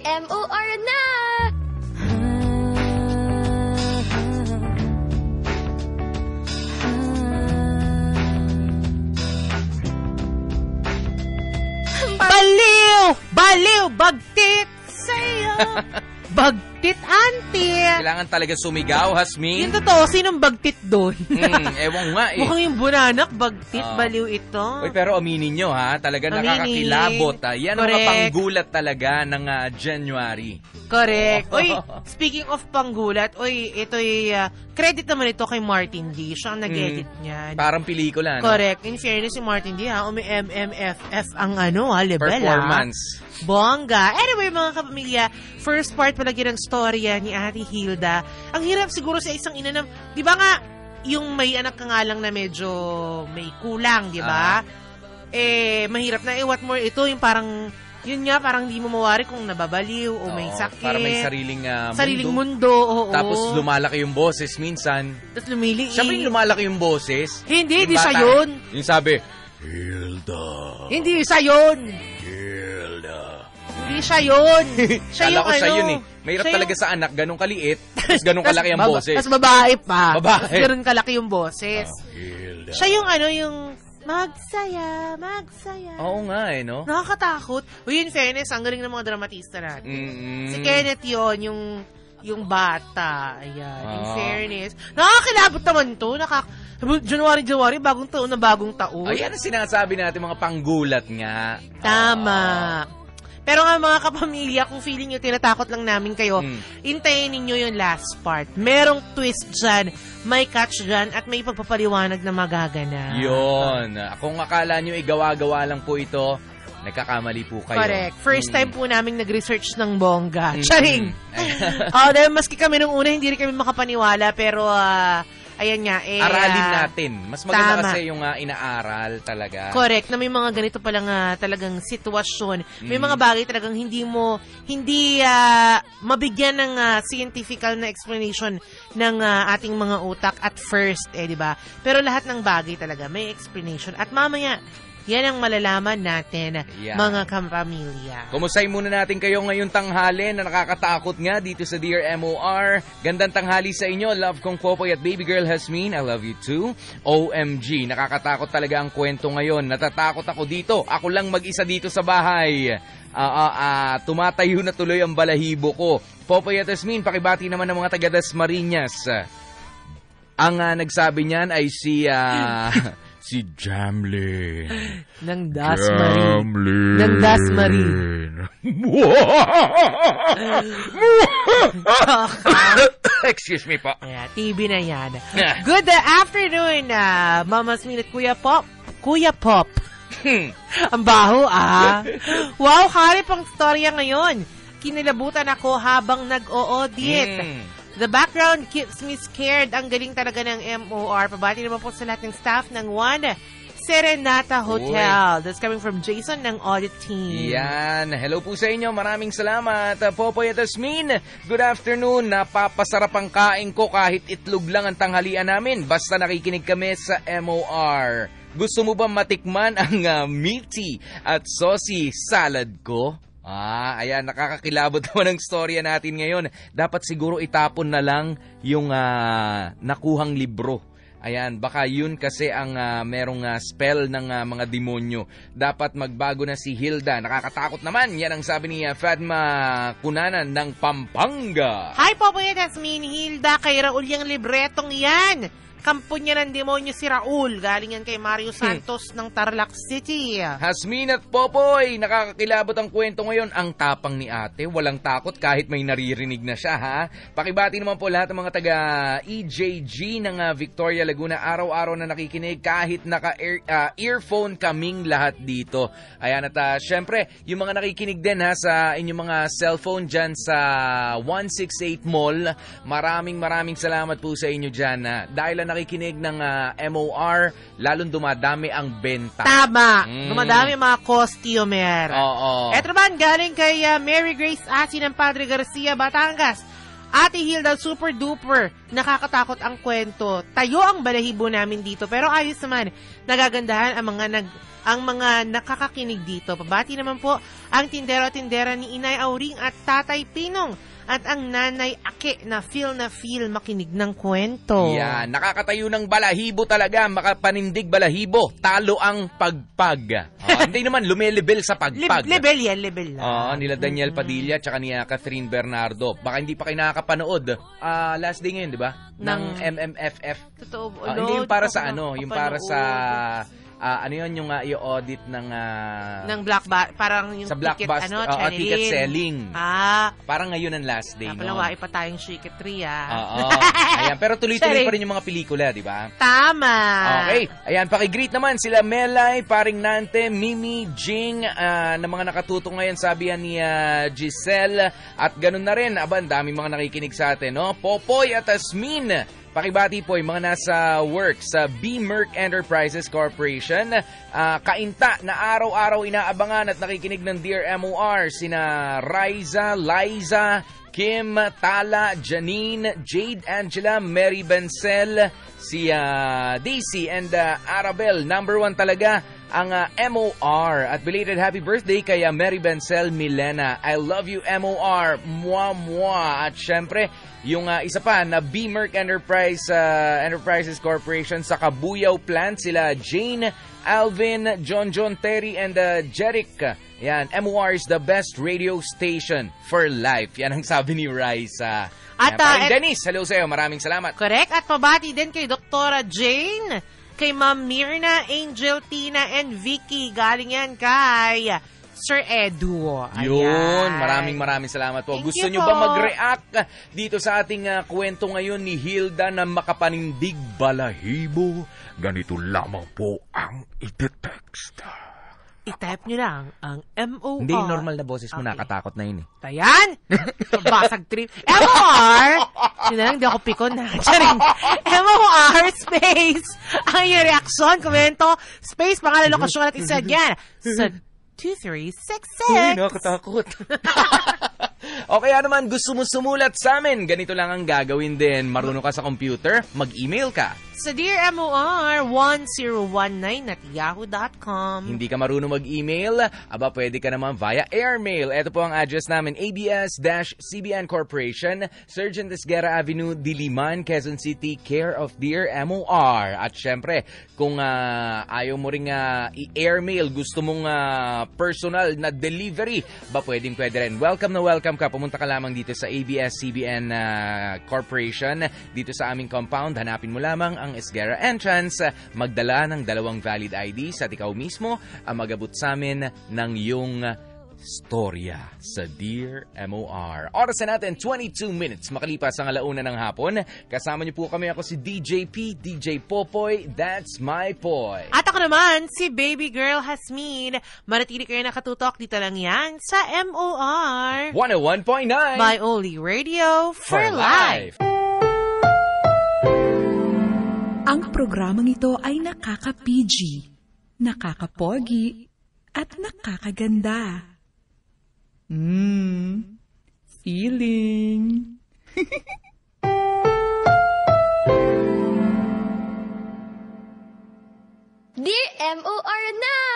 MOR na! Baliw! Baliw! Bagtit sa'yo! Bagtit, auntie! Kailangan talaga sumigaw, Hasmin. Yung totoo, sinong bagtit doon? Hmm, ewan nga eh. Mukhang yung bunanak, bagtit, Oo. baliw ito. Uy, pero aminin nyo ha, talaga Aminin. nakakakilabot. Ha. Yan ang mga Correct. panggulat talaga ng ah, January. Correct. Uy, speaking of panggulat, uy, ito'y ah, credit naman ito kay Martin D. Siya ang nag-edit niyan. Parang pelikula, no? Correct. In fairness si Martin D, ha, umi MMFF ang ano, ha, level, ha. Bongga. Anyway, mga kapamilya, first part palagi ng storya ni Ate Hilda. Ang hirap siguro sa isang ina na, di ba nga, yung may anak ka nga lang na medyo may kulang, di ba? Eh, mahirap na. Eh, what more, ito yung parang, yun nga, parang di mo mawari kung nababaliw o may Oo, sakit. Para may sariling ah, Sariling mundo. mundo, oo. Tapos lumalaki yung boses minsan. Tapos lumili. Siyempre yung lumalaki yung boses. Hindi, Yung di siya bata, yun. Yung sabi, Hindi siya yun. Hindi siya yun. Siya Kala yung ko siya ano. yun eh. Mahirap siya talaga yung- sa anak, ganun kaliit, tapos ganun kalaki ang Baba- boses. Tapos babae pa. Babae. Tapos ganun kalaki yung boses. Siya yung ano, yung magsaya, magsaya. Oo nga eh, no? Nakakatakot. Uy, in fairness, ang galing ng mga dramatista natin. Mm-mm. Si Kenneth yun, yung yung bata. Ayan. In Oo. fairness. Nakakilabot naman to. Nakak January, January, bagong taon na bagong taon. Ayan ang sinasabi natin, mga panggulat nga. Tama. Pero nga mga kapamilya, kung feeling nyo tinatakot lang namin kayo, Mm. intayin ninyo yung last part. Merong twist dyan, may catch dyan, at may pagpapaliwanag na magaganap. Yun. Kung akala nyo igawa-gawa lang po ito, nagkakamali po kayo. Correct. First Mm. time po namin nag-research ng bongga. Mm. Charing! oh, dahil maski kami nung una, hindi rin kami makapaniwala, pero ah, ayan nga, eh... Aralin ah, natin. Mas maganda tama. kasi yung ah, inaaral talaga. Correct, na may mga ganito palang ah, talagang sitwasyon. May Mm. mga bagay talagang hindi mo, hindi ah, mabigyan ng ah, scientifical na explanation ng ah, ating mga utak at first, eh, di ba? Pero lahat ng bagay talaga may explanation. At mamaya, yan ang malalaman natin, Yeah. mga kapamilya. Kumusay muna natin kayo ngayong tanghali na nakakatakot nga dito sa Dear MOR. Gandang tanghali sa inyo. Love kong Popoy at Baby Girl Hasmin. I love you too. OMG. Nakakatakot talaga ang kwento ngayon. Natatakot ako dito. Ako lang mag-isa dito sa bahay. Ah, ah, ah, tumatayo na tuloy ang balahibo ko. Popoy at Hasmin, pakibati naman ng mga taga Dasmariñas. Ang ah, nagsabi niyan ay si ah, si Jamlin. Ng Dasmarie. Ng Dasmarie. Excuse me po. Ayan, TV na yan. Good afternoon, uh, Mama Smith Kuya Pop. Kuya Pop. Ang baho, ah. Wow, harip ang storya ngayon. Kinilabutan ako habang nag-o-audit. Mm. The background keeps me scared. Ang galing talaga ng MOR. Pabati naman po sa lahat ng staff ng One Serenata Hotel. That's coming from Jason ng audit team. Yan. Hello po sa inyo. Maraming salamat. Popoy at Asmin, good afternoon. Napapasarap ang kain ko kahit itlog lang ang tanghalian namin. Basta nakikinig kami sa MOR. Gusto mo ba matikman ang uh, meaty at saucy salad ko? Ah, ayan, nakakakilabot naman ang storya natin ngayon. Dapat siguro itapon na lang yung ah, nakuhang libro. Ayan, baka yun kasi ang ah, merong ah, spell ng ah, mga demonyo. Dapat magbago na si Hilda. Nakakatakot naman. Yan ang sabi ni ah, Fatma Kunanan ng Pampanga. Hi, Popoy at Asmin. Hilda, kay Raul yung libretong yan. Kampo niya ng demonyo si Raul. Galing yan kay Mario Santos ng Tarlac City. Hasmin at Popoy, nakakakilabot ang kwento ngayon. Ang tapang ni ate, walang takot kahit may naririnig na siya ha. Pakibati naman po lahat ng mga taga EJG ng ah, Victoria Laguna. Araw-araw na nakikinig kahit naka-earphone kaming lahat dito. Ayan at ah, syempre, yung mga nakikinig din ha sa inyong mga cellphone dyan sa 168 Mall. Maraming maraming salamat po sa inyo dyan. ha. Dahil na nakikinig ng ah, MOR, lalong dumadami ang benta. Tama. Mm. Dumadami ang mga costumer. Oo. Eto naman, galing kay uh, Mary Grace Asi ng Padre Garcia, Batangas. Ate Hilda, super duper. Nakakatakot ang kwento. Tayo ang balahibo namin dito. Pero ayos naman. Nagagandahan ang mga nag ang mga nakakakinig dito. Pabati naman po ang tindero-tindera ni Inay Auring at Tatay Pinong at ang Nanay Ake na feel na feel makinig ng kwento. Yan, nakakatayo ng balahibo talaga, makapanindig balahibo. Talo ang pagpag. Oh, hindi naman lumelebel sa Lib- pagpag. level yan, level lang. Oo, nila Daniel Padilla tsaka ni Catherine Bernardo. Baka hindi pa kayo nakakapanood. Ah, last day ngayon, di ba? Ng Ng- MMFF. Totoo. Lord, hindi yung para sa ano, yung para sa ah, ano yun yung ah, i-audit ng ah, ng black ba- parang yung sa black ticket, bus, ano, ah, ah, ticket selling. Ah, Parang ngayon ang last day. Nun. wai pa tayong Shiketri, ah. Oo. Ayan, pero tuloy-tuloy pa rin yung mga pelikula, di ba? Tama. Okay. Ayan, pakigreet naman sila Melay, Paring Nante, Mimi, Jing, ah, na mga nakatuto ngayon sabi yan ni ah, Giselle. At ganun na rin, aban, daming mga nakikinig sa atin, no? Popoy at Asmin. Pakibati po yung mga nasa work sa B. Merck Enterprises Corporation. Ah, kainta na araw-araw inaabangan at nakikinig ng Dear MOR. Sina Riza, Liza, Kim, Tala, Janine, Jade Angela, Mary Bencel, si ah, Daisy and ah, Arabel. Number one talaga ang ah, MOR. At belated happy birthday kay ah, Mary Bencel Milena. I love you MOR. Mwa mwa. At syempre, yung ah, isa pa na B. Merck Enterprise ah, Enterprises Corporation sa Kabuyaw plant sila Jane, Alvin, John John Terry and uh, Jeric. Yan, MOR is the best radio station for life. Yan ang sabi ni Raisa. At, Yan, ah, paring et- Dennis, hello sa'yo. Maraming salamat. Correct. At pabati din kay Doktora Jane, kay Ma'am Mirna, Angel, Tina, and Vicky. Galing yan kay Sir Edu. Ayan. Yun, maraming maraming salamat po. Thank Gusto nyo po. ba mag-react dito sa ating ah, kwento ngayon ni Hilda na makapanindig balahibo? Ganito lamang po ang itetext. I-type nyo lang ang M-O-R. Hindi, normal na boses mo, Okay. nakatakot na yun eh. Tayan! Basag trip. M-O-R! Yun lang, di ako pikon na. Charing. M-O-R space! Ang iyong reaksyon, komento, space, pangalan, lokasyon at isad yan. Sa 2366. Uy, nakakatakot. o kaya naman, gusto mo sumulat sa amin, ganito lang ang gagawin din. Marunong ka sa computer, mag-email ka. Sa Dear MOR 1019 at yahoo.com. Hindi ka marunong mag-email, aba pwede ka naman via airmail. Ito po ang address namin, ABS-CBN Corporation, Surgeon Desguerra Avenue, Diliman, Quezon City, care of Dear MOR. At syempre, kung ah, ayaw mo ring ah, i-airmail, gusto mong ah, personal na delivery, ba pwedeng pwede rin. Welcome na welcome ka. Pumunta ka lamang dito sa ABS-CBN ah, Corporation, dito sa aming compound. Hanapin mo lamang ang Esguerra entrance, magdala ng dalawang valid IDs at ikaw mismo ang magabot sa amin ng iyong storya sa Dear MOR. Oras na natin, 22 minutes makalipas ang alauna ng hapon. Kasama niyo po kami ako si DJ P, DJ Popoy, That's My Poy. At ako naman, si Baby Girl Hasmin. Manatili kayo nakatutok dito lang yan sa MOR. 101.9 By Oli Radio for, Life. Ang programang ito ay nakaka-PG, nakaka-pogi, at nakakaganda. Mmm, feeling. Dear M.O.R. na!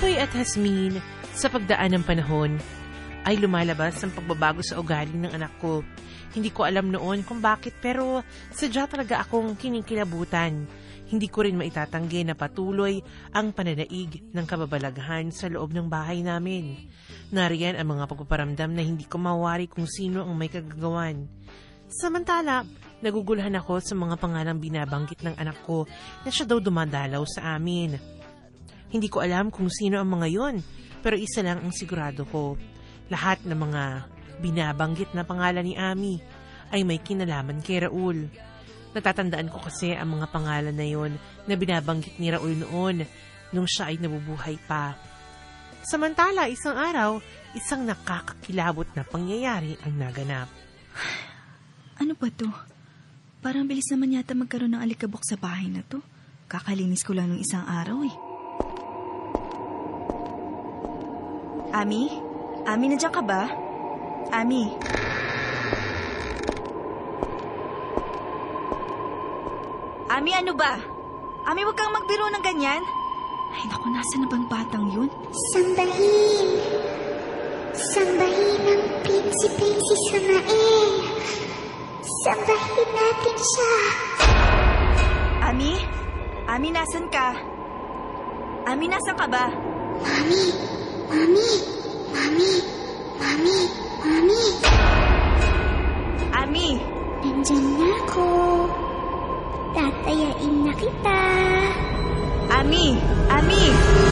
Popoy at Hasmin, sa pagdaan ng panahon, ay lumalabas ang pagbabago sa ugali ng anak ko. Hindi ko alam noon kung bakit pero sadya talaga akong kinikilabutan. Hindi ko rin maitatanggi na patuloy ang pananaig ng kababalaghan sa loob ng bahay namin. Nariyan ang mga pagpaparamdam na hindi ko mawari kung sino ang may kagagawan. Samantala, naguguluhan ako sa mga pangalang binabanggit ng anak ko na siya daw dumadalaw sa amin. Hindi ko alam kung sino ang mga yon, pero isa lang ang sigurado ko. Lahat ng mga binabanggit na pangalan ni Ami ay may kinalaman kay Raul. Natatandaan ko kasi ang mga pangalan na yon na binabanggit ni Raul noon nung siya ay nabubuhay pa. Samantala, isang araw, isang nakakakilabot na pangyayari ang naganap. Ano ba to? Parang bilis naman yata magkaroon ng alikabok sa bahay na to. Kakalinis ko lang ng isang araw eh. Ami? Ami, nandiyan ka ba? Ami? Ami, ano ba? Ami, wag kang magbiro ng ganyan. Ay, naku, nasa na bang batang yun? Sambahin. Sambahin ang prinsipeng si Samael. Sambahin natin siya. Ami? Ami, nasan ka? Ami, nasan ka ba? Mami, Mami, Mami, Mami, Mami. Ami! Nandyan na ako. Tatayain na kita. Ami! Ami!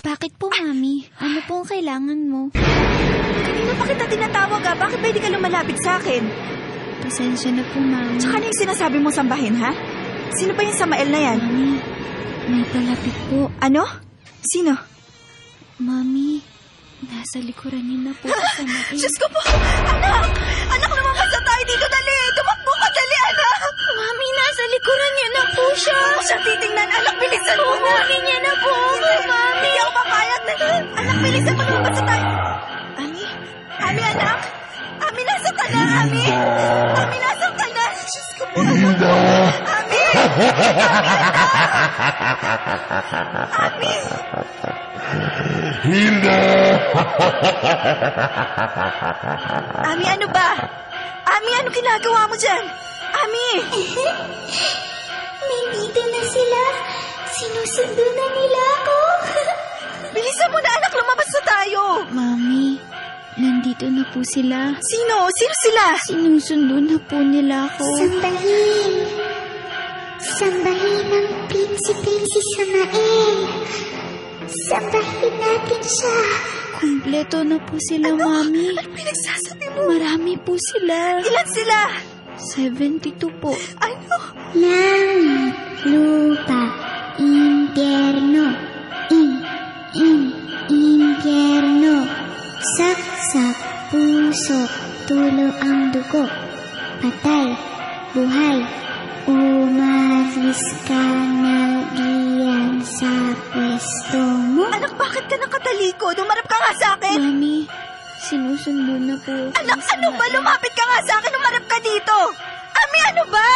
Bakit po, Mami? Ano po ang kailangan mo? Kanina pa kita tinatawag ah. Bakit ba hindi ka lumalapit sa akin? Pasensya na po, Mami. Tsaka ano yung sinasabi mo sambahin, ha? Sino ba yung Samael na yan? Mami, may palapit po. Ano? Sino? Mami, nasa likuran niyo na po si Samael. Diyos ko po! Anak! Anak, lumabas na tayo dito! Dali! Tumakbo ka! Dali, anak! Mami, nasa likuran niyo na po siya. Ako siya titingnan! Anak, bilisan mo na! Kukunin niya na po ako, Mami. Hindi ako papayag na! Anak, bilisan mo! Lumabas na tayo! Ami? Ami, anak? Ami, nasa ka na? Ami? Ami, nasa ka na? Diyos ko po! Ami! Ami! Ami, ano ba? Ami, ano ginagawa mo dyan? Ami! Nandito na sila. Sinusundo na nila ako. Bilisan mo na, anak! Lumabas na tayo! Mami, nandito na po sila. Sino? Sino sila? Sinusundo na po nila ako. Sambahin. Sambahin ang prinsipeng si Samael. Sambahin natin siya. Kumpleto na po sila, Mami. Ano pinagsasabi mo? Marami po sila. Ilan sila? 72 po. Ano? Langit, lupa, impyerno. In, in, impyerno. Saksak, puso, tulo ang dugo. Patay, buhay. Umalis ka na diyan sa pwesto mo. Anak, bakit ka nakatalikod? Umarap ka nga sa akin! Mami, sinusundo na po. ako Anak, ano ba? Lumapit ka nga sa akin! Umarap ka dito! Ami, ano ba?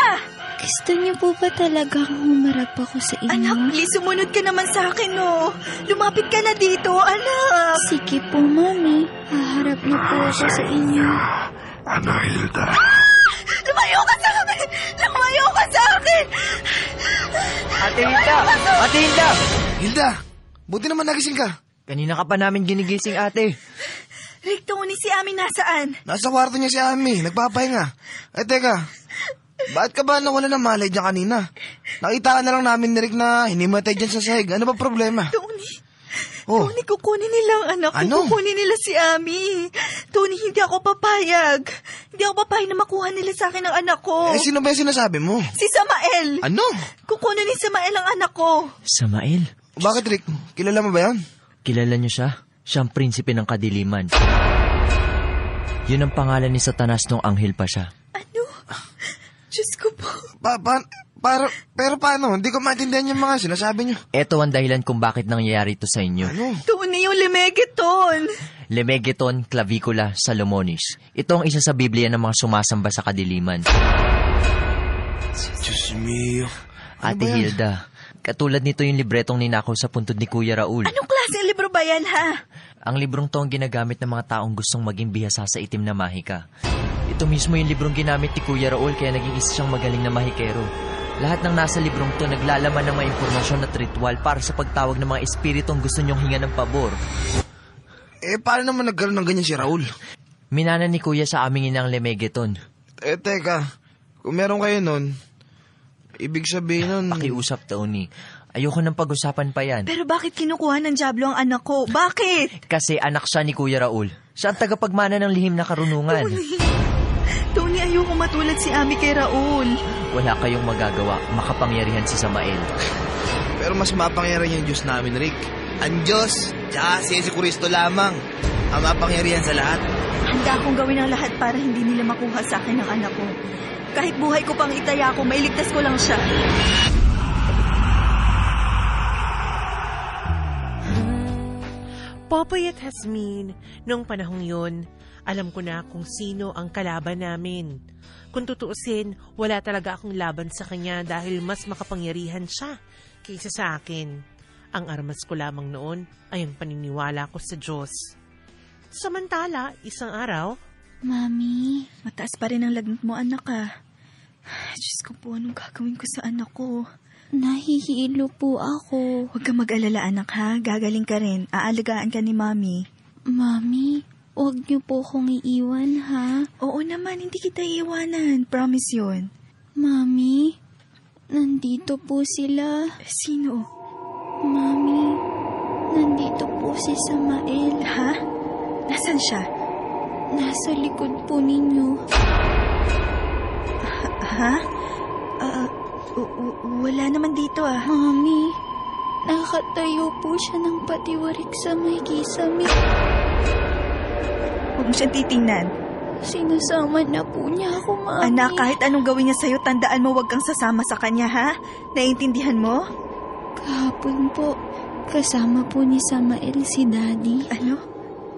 Gusto niyo po ba talagang humarap ako sa inyo? Anak, please, sumunod ka naman sa akin, no? Lumapit ka na dito, anak! Sige po, Mami. Haharap na po ako sa inyo. Ano, Hilda? Lumayo ka sa akin! Lumayo ka sa akin! Ate Hilda! Ate Hilda! Hilda, buti naman nagising ka. Kanina ka pa namin ginigising, ate. Rick, Tony, si Ami nasaan? Nasa kwarto niya si Ami, nagpapahinga. Ay, teka. Bakit ka ba nawala ng malay dyan kanina? Nakita ka na lang namin ni Rick na hinimatay dyan sa sahig. Ano ba problema? Tony, Oh, Tony, kukunin nila ang anak ko. Ano? Kukunin nila si Ami. Tony, hindi ako papayag. Hindi ako papayag na makuha nila sa akin ang anak ko. eh sino ba yung sinasabi mo? Si Samael. Ano? Kukunin ni Samael ang anak ko. Samael, Bakit Rick? Kilala mo ba yan? kilala niyo siya? Siyang prinsipe ng kadiliman. Yun ang pangalan ni Satanas nung anghel pa siya. Ano? Diyos ko po. Pa, pa, para, pero paano? Hindi ko maintindihan yung mga sinasabi niyo. Ito ang dahilan kung bakit nangyayari ito sa inyo. Ano? Tony, yung lemegeton. Lemegeton clavicula salomonis. Ito ang isa sa Biblia ng mga sumasamba sa kadiliman. Diyos mio. Ano Ate yan? Hilda, katulad nito yung libretong ninakaw sa puntod ni Kuya Raul. Anong klaseng libro ba yan, ha? Ang librong to ang ginagamit ng mga taong gustong maging bihasa sa itim na mahika. Ito mismo yung librong ginamit ni Kuya Raul kaya naging isa siyang magaling na mahikero. Lahat ng nasa librong to naglalaman ng mga impormasyon at ritual para sa pagtawag ng mga espiritong gusto niyong hinga ng pabor. Eh, paano naman nagkaroon ng ganyan si Raul? Minana ni Kuya sa aming inang Lemegeton. Eh, teka. Kung meron kayo nun, ibig sabihin nun... Pakiusap, Tony. Ayoko nang pag-usapan pa yan. Pero bakit kinukuha ng Diablo ang anak ko? Bakit? Kasi anak siya ni Kuya Raul. Siya ang tagapagmana ng lihim na karunungan. Tony, ayoko matulad si Ami kay Raul. Wala kayong magagawa. Makapangyarihan si Samael. Pero mas mapangyarihan yung Diyos namin, Rick. Ang Diyos, tsaka si Yesu Cristo lamang. Ang mapangyarihan sa lahat. Handa akong gawin ang lahat para hindi nila makuha sa akin ang anak ko. Kahit buhay ko pang itaya ko, mailigtas ko lang siya. Popoy at Hasmin, noong panahong yun, alam ko na kung sino ang kalaban namin. Kung tutuusin, wala talaga akong laban sa kanya dahil mas makapangyarihan siya kaysa sa akin. Ang armas ko lamang noon ay ang paniniwala ko sa Diyos. Samantala, isang araw, Mami, Mataas pa rin ang lagnat mo, anak ah. Diyos ko po, anong gagawin ko sa anak ko? nahihilo po ako. Huwag kang mag-alala, anak ha. Gagaling ka rin. Aalagaan ka ni Mami. Mami, huwag niyo po kong iiwan, ha? Oo naman, hindi kita iiwanan. Promise yun. Mami, nandito po sila. Sino? Mami, nandito po si Samael. Ha? Nasaan siya? Nasa likod po ninyo. Ha? W- wala naman dito ah. Mami, nakatayo po siya ng patiwarik sa may kisame. Huwag mo siyang titingnan. Sinasama na po niya ako, Mami. Anak, kahit anong gawin niya sa'yo, tandaan mo huwag kang sasama sa kanya, ha? Naiintindihan mo? Kahapon po, kasama po ni Samael si Daddy. Ano?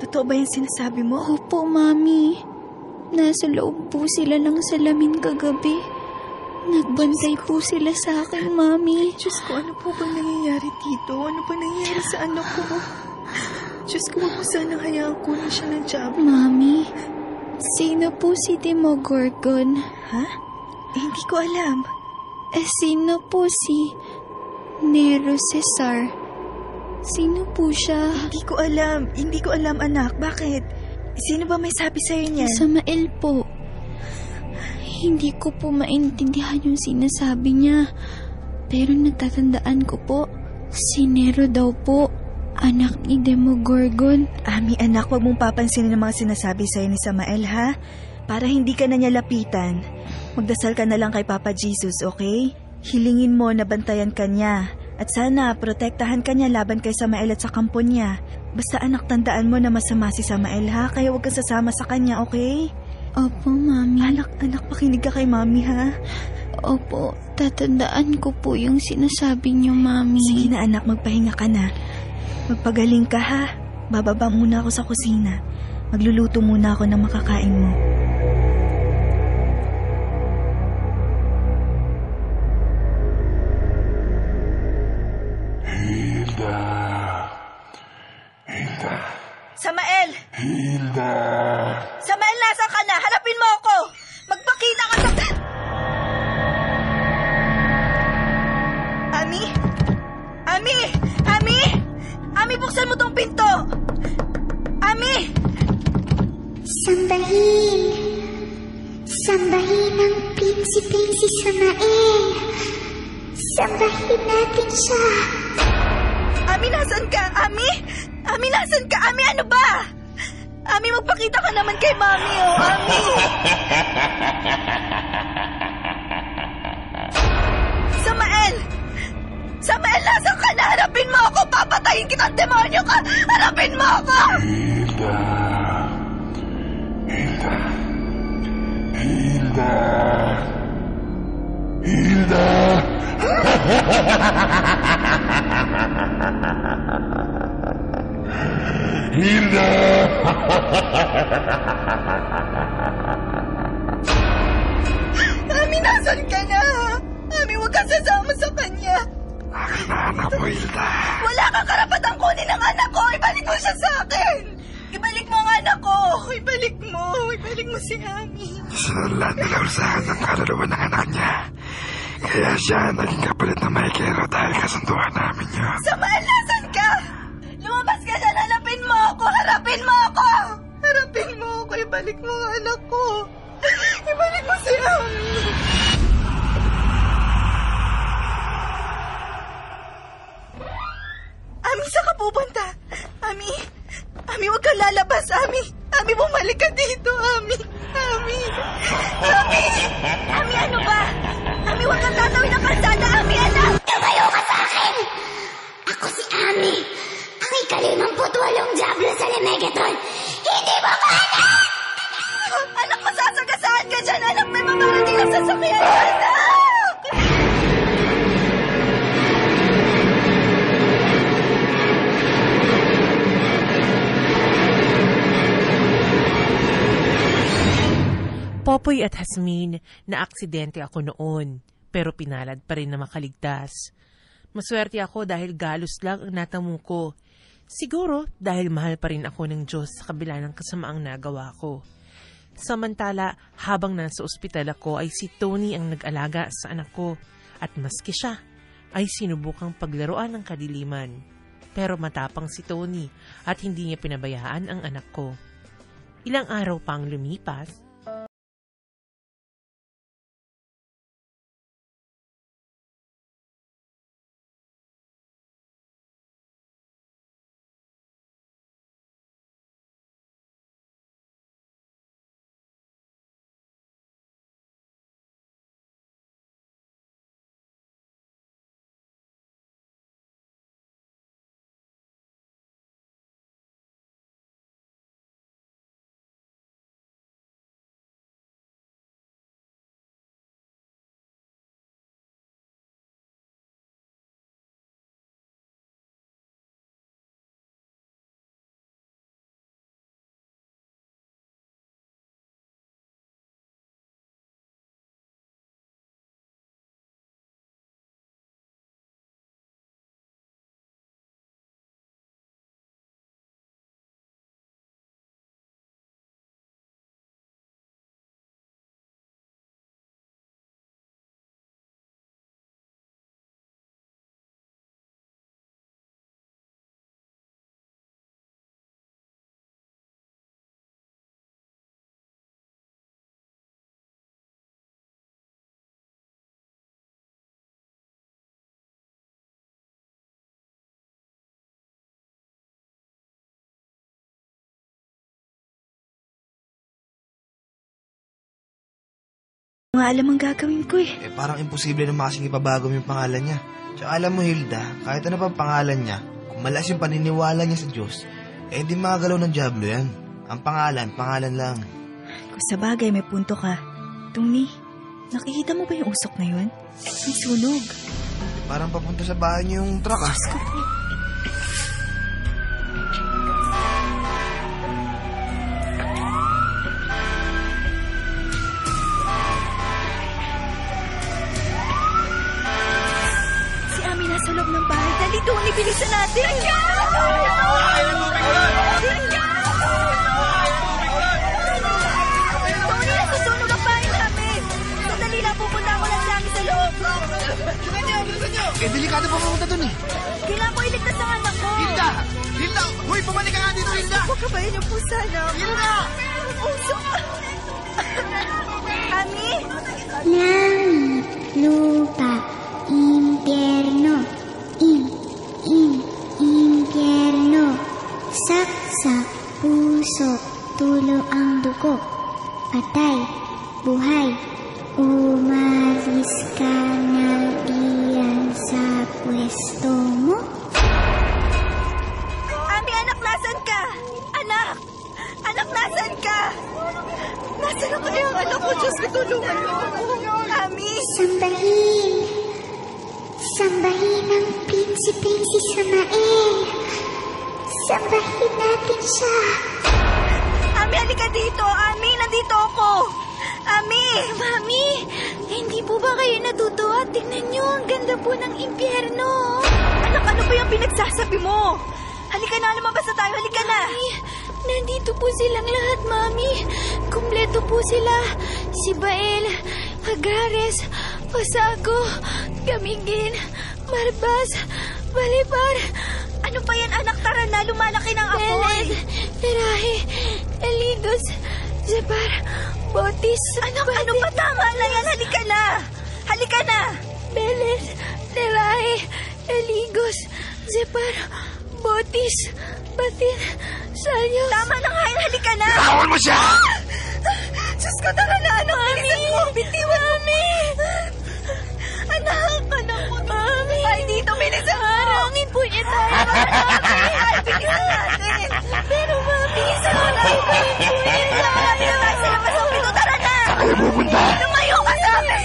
Totoo ba yung sinasabi mo? Opo, Mami. Nasa loob po sila ng salamin kagabi. Nagbantay po sila sa akin, Mami. Diyos ko, ano po bang nangyayari dito? Ano ba nangyayari sa anak ko? Diyos ko, sanang hayaan kunin siya ng job. Mami, sino po si Demogorgon? Ha? Eh, hindi ko alam. Eh, sino po si Nero Cesar? Sino po siya? Hindi ko alam. Hindi ko alam, anak. Bakit? Sino ba may sabi sa'yo niyan? Samael po. Hindi ko po maintindihan yung sinasabi niya. Pero natatandaan ko po, si Nero daw po, anak ni Demogorgon. Ami, anak, huwag mong papansinin ang mga sinasabi sa'yo ni Samael, ha? Para hindi ka na niya lapitan. Magdasal ka na lang kay Papa Jesus, okay? Hilingin mo na bantayan ka niya. At sana, protektahan ka niya laban kay Samael at sa kampo niya. Basta anak, tandaan mo na masama si Samael, ha? Kaya huwag ka sasama sa kanya, okay? Opo, Mami. Anak, anak, pakinig ka kay Mami, ha? Opo, tatandaan ko po yung sinasabi niyo, Mami. Sige na, anak, magpahinga ka na. Magpagaling ka, ha? Bababa muna ako sa kusina. Magluluto muna ako ng makakain mo. Hilda. Hilda. Samael! Hilda. Samael, nasa ka na? Harapin mo ako! Ami, buksan mo tong pinto! Ami! Sambahin. Sambahin ang prinsipeng si Samael. Sambahin natin siya. Ami, nasan ka? Ami? Ami, nasan ka? Ami, ano ba? Ami, magpakita ka naman kay Mami, oh. Ami! Samael! Samael, nasan ka na? Harapin mo ako! Papatayin kitang demonyo ka! Harapin mo ako! Hilda. Hilda. Hilda. Hilda. Hilda. Ami, nasan ka na? Ami, huwag kang sasama sa kanya. Akin na anak mo, Hilda. Wala kang karapatang kunin ang anak ko. Ibalik mo siya sa akin. Ibalik mo ang anak ko. Ibalik mo. Ibalik mo si Ami. Sinunlan nila sa akin ng kaluluwa ng anak niya. Kaya siya naging kapalit na Maikero dahil kasunduan namin yun. Samael, nasan ka? Lumabas ka dyan. Hanapin mo ako. Harapin mo ako. Harapin mo ako. Ibalik mo ang anak ko. Ibalik mo si Ami. Ami, saan ka pupunta? Ami, Ami, huwag kang lalabas, Ami. Ami, bumalik ka dito, Ami. Ami, Ami, Ami, ano ba? Ami, huwag kang tatawin ng kalsada, Ami, anak. Tumayo ka sa akin! Ako si Ami, ang ikalimang putwalong Diablo sa Lemegeton. Hindi mo ba anak? Anak, masasagasaan ka dyan, anak. May mamarating na sasakyan. Popoy at Hasmin, na aksidente ako noon, pero pinalad pa rin na makaligtas. Maswerte ako dahil galos lang ang natamo ko. Siguro dahil mahal pa rin ako ng Diyos sa kabila ng kasamaang nagawa ko. Samantala, habang nasa ospital ako ay si Tony ang nag-alaga sa anak ko at maski siya ay sinubukang paglaruan ng kadiliman. Pero matapang si Tony at hindi niya pinabayaan ang anak ko. Ilang araw pang lumipas, Nga alam ang gagawin ko eh. Eh parang imposible na kasing ipabago yung pangalan niya. Tsaka alam mo Hilda, kahit ano pang pangalan niya, kung malakas yung paniniwala niya sa Diyos, eh di magalaw ng Diablo yan. Ang pangalan, pangalan lang. Kung sa bagay, may punto ka. Tony, nakikita mo ba yung usok na yun? May sunog. Eh, parang papunta sa bahay niyo yung truck ah. Si Tony, bilisan natin! Tony, nasusunog ang bahay namin! Sandali lang, pupunta ako lang sa amin sa loob. Eh, delikado pa pumunta dun eh. Kailangan ko iligtas ang anak ko! Hilda! Hilda! Hoy, bumalik ka nga dito, Hilda! Huwag ka ba yun yung pusa na? Hilda! Usok! Ami! Langit, lupa, impyerno. Puso, tulo ang dugo. Patay, buhay. Umalis ka na diyan sa pwesto mo. Ami, anak, nasan ka? Anak! Anak, nasan ka? Nasaan na kaya ang anak ko? Diyos tulungan mo ako. Ami! Sambahin. Sambahin ang prinsipeng si Samael. Sambahin natin siya. Ami, halika dito! Ami, nandito ako! Ami! Mami, hindi po ba kayo natutuwa? Tingnan niyo, ang ganda po ng impyerno. Anak, ano ba yung pinagsasabi mo? Halika na, lumabas na tayo. Halika na! Mami, nandito po silang lahat, Mami. Kumpleto po sila. Si Bael, Agares, Pasago, Gamingin, Marbas, Balipar, Ano pa yan, anak? Tara na, lumalaki ng apoy! Peled, Terahe, Eligos, Zepar, Botis, Anak, ano ba tama na yan? Halika na! Halika na! Beles, Terahe, Eligos, Zepar, Botis, Batin, Salyo. Tama na nga halika na! Bawal mo siya! Diyos ko, tara na, anak! Bilisan mo! Bitiwan mo! Mami! Anak, anak ko! Mami! Ay, dito, bilisan mo! Tayo. Ay, bilisan natin! Pero mami, sa harangin po niya tayo. Ay, sa labas ng pito, tara na! Kayo pupunta! Lumayo ka sa amin!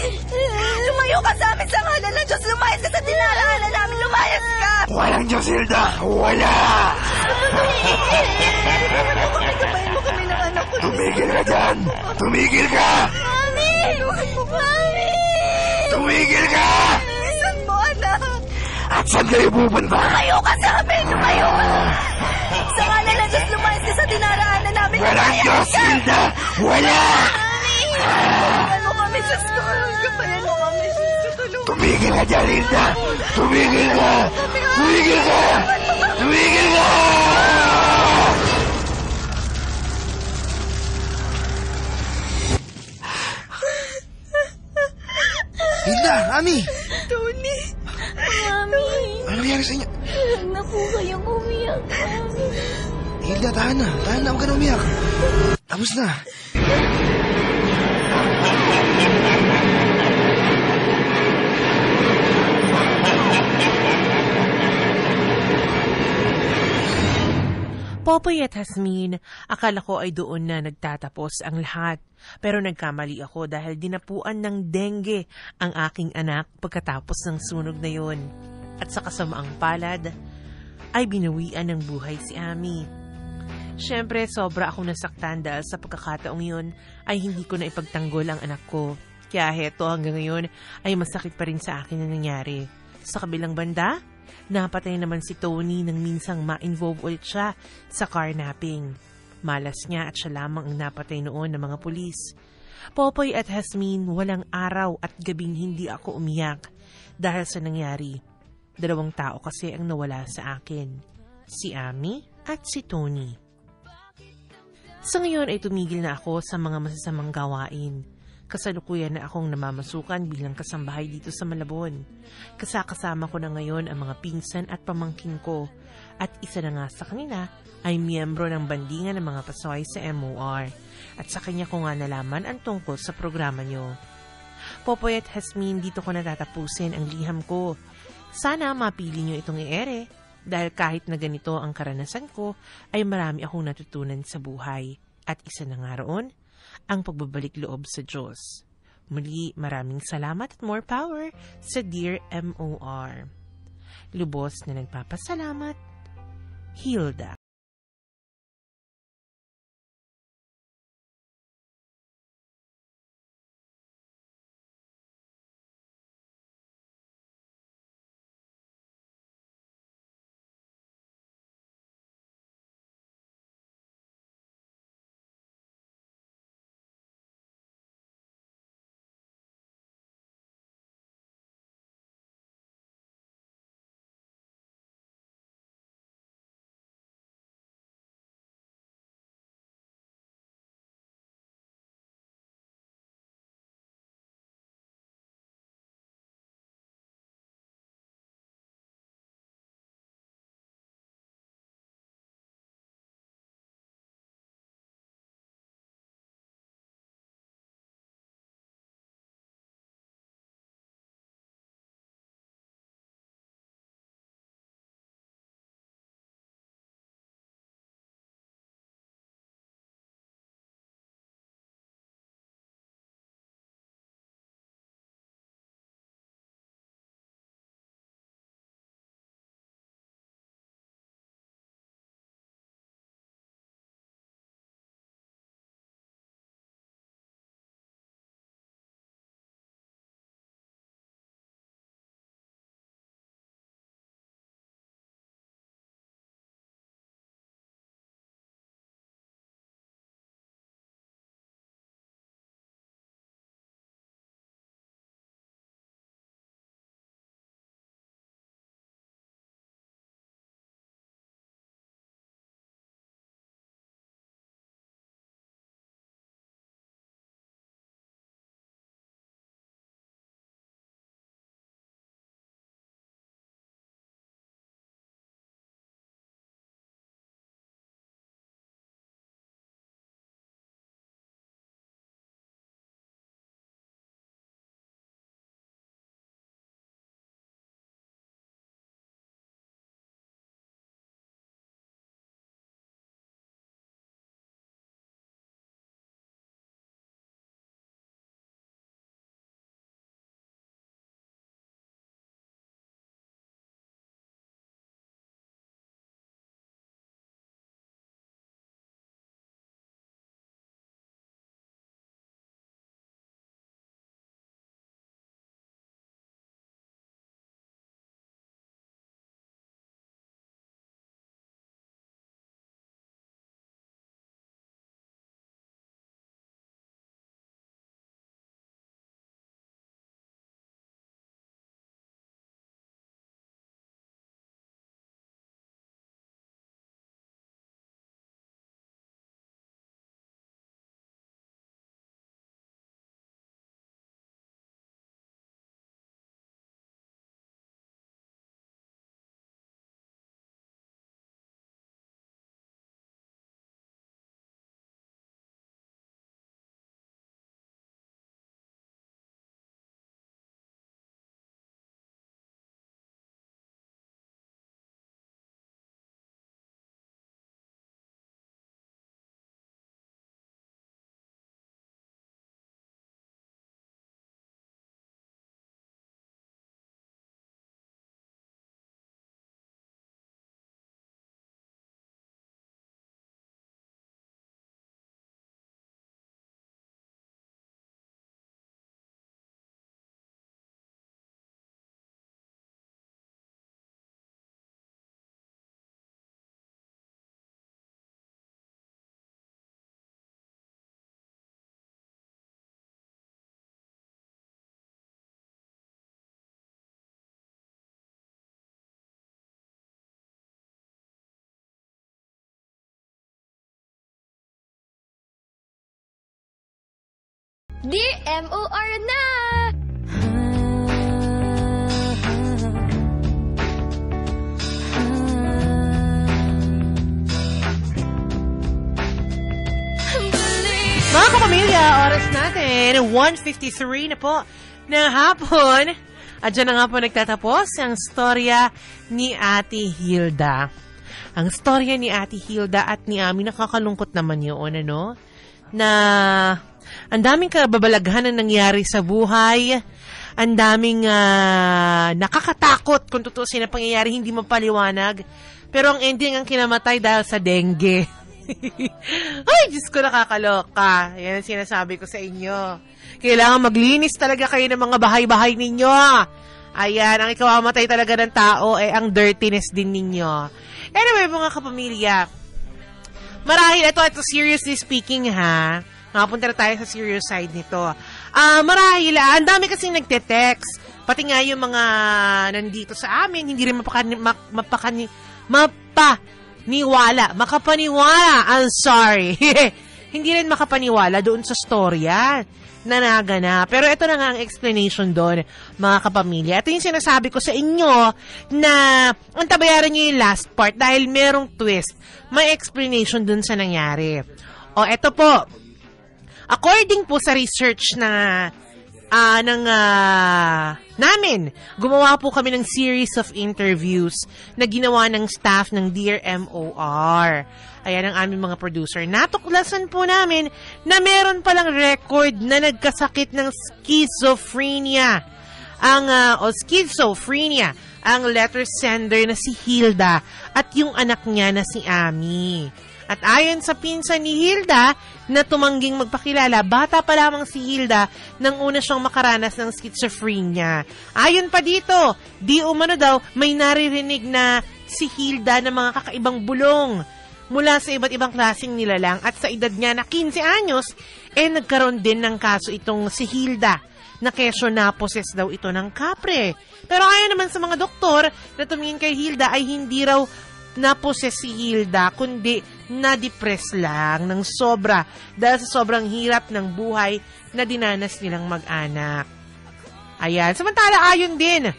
Lumayo ka sa amin sa ngalan ng Diyos! Lumayas ka sa tinaraanan namin! Lumayas ka! Walang Diyos, Hilda! Wala! Tumigil ka dyan! Tumigil ka! Mami! Mami! Tumigil ka! At saan kayo pupunta? Tumayo ka sa amin! Tumayo ka! Sa ng Diyos, lumayas ka sa dinaraanan namin! Walang Diyos! Hilda! Wala! Tulungan mo kami, Diyos ko! Gabayan mo kami, Diyos ko! Tumigil ka dyan, Hilda! Tumigil ka! Tumigil ka! Tumigil ka! Hilda, Ami! Nangyari sa inyo? na po kayong umiyak. Hilda, tahan na. Tahan na, huwag ka na umiyak. Tapos na. Popoy at Hasmin, akala ko ay doon na nagtatapos ang lahat. Pero nagkamali ako dahil dinapuan ng dengue ang aking anak pagkatapos ng sunog na yon. At sa kasamaang palad, ay binawian ng buhay si Ami. Siyempre, sobra akong nasaktan dahil sa pagkakataong yun ay hindi ko na ipagtanggol ang anak ko. Kaya heto hanggang ngayon ay masakit pa rin sa akin na nangyari. Sa kabilang banda, napatay naman si Tony nang minsang ma-involve ulit siya sa carnapping. Malas niya at siya lamang ang napatay noon ng mga pulis. Popoy at Hasmin, walang araw at gabing hindi ako umiyak dahil sa nangyari. Dalawang tao kasi ang nawala sa akin. Si Ami at si Tony. Sa ngayon ay tumigil na ako sa mga masasamang gawain. Kasalukuyan na akong namamasukan bilang kasambahay dito sa Malabon. Kasakasama ko na ngayon ang mga pinsan at pamangkin ko. At isa na nga sa kanila ay miyembro ng bandingan ng mga pasaway sa MOR. At sa kanya ko nga nalaman ang tungkol sa programa nyo. Popoy at Hasmin, dito ko natatapusin ang liham ko. Sana mapili nyo itong iere dahil kahit na ganito ang karanasan ko, ay marami akong natutunan sa buhay. At isa na nga roon, ang pagbabalik loob sa Diyos. Muli, maraming salamat at more power sa Dear MOR. Lubos na nagpapasalamat, Hilda. Dear MOR na! Mga kapamilya, oras natin, 1.53 na po ng hapon. At dyan na nga po nagtatapos ang storya ni Ate Hilda. Ang storya ni Ate Hilda at ni Ami, nakakalungkot naman yun, ano? Na ang daming kababalaghan na nangyari sa buhay. Ang daming ah, nakakatakot kung tutusin na pangyayari, hindi mapaliwanag. Pero ang ending ang kinamatay dahil sa dengue. Ay, Diyos ko nakakaloka. Yan ang sinasabi ko sa inyo. Kailangan maglinis talaga kayo ng mga bahay-bahay ninyo. Ayan, ang ikawamatay talaga ng tao ay ang dirtiness din ninyo. Anyway, mga kapamilya, marahil ito, ito seriously speaking ha, Nakapunta na tayo sa serious side nito. Ah, marahil, ah, ang dami kasing nagte-text. Pati nga yung mga nandito sa amin, hindi rin mapakani, mak, mapakani, mapaniwala. Makapaniwala. I'm sorry. hindi rin makapaniwala doon sa storya na naganap. Pero ito na nga ang explanation doon, mga kapamilya. Ito yung sinasabi ko sa inyo na ang tabayaran yung last part dahil merong twist. May explanation doon sa nangyari. O, eto po. According po sa research na ah ng ah, namin, gumawa po kami ng series of interviews na ginawa ng staff ng Dear MOR. Ayan ang aming mga producer. Natuklasan po namin na meron palang record na nagkasakit ng schizophrenia. Ang ah, o schizophrenia, ang letter sender na si Hilda at yung anak niya na si Ami. At ayon sa pinsan ni Hilda na tumangging magpakilala, bata pa lamang si Hilda nang una siyang makaranas ng schizophrenia. Ayon pa dito, di umano daw may naririnig na si Hilda ng mga kakaibang bulong mula sa iba't ibang klaseng nilalang at sa edad niya na 15 anyos, eh nagkaroon din ng kaso itong si Hilda na kesyo na-possess daw ito ng kapre. Pero ayon naman sa mga doktor na tumingin kay Hilda ay hindi raw na-possess si Hilda, kundi na-depress lang ng sobra dahil sa sobrang hirap ng buhay na dinanas nilang mag-anak. Ayan. Samantala, ayon din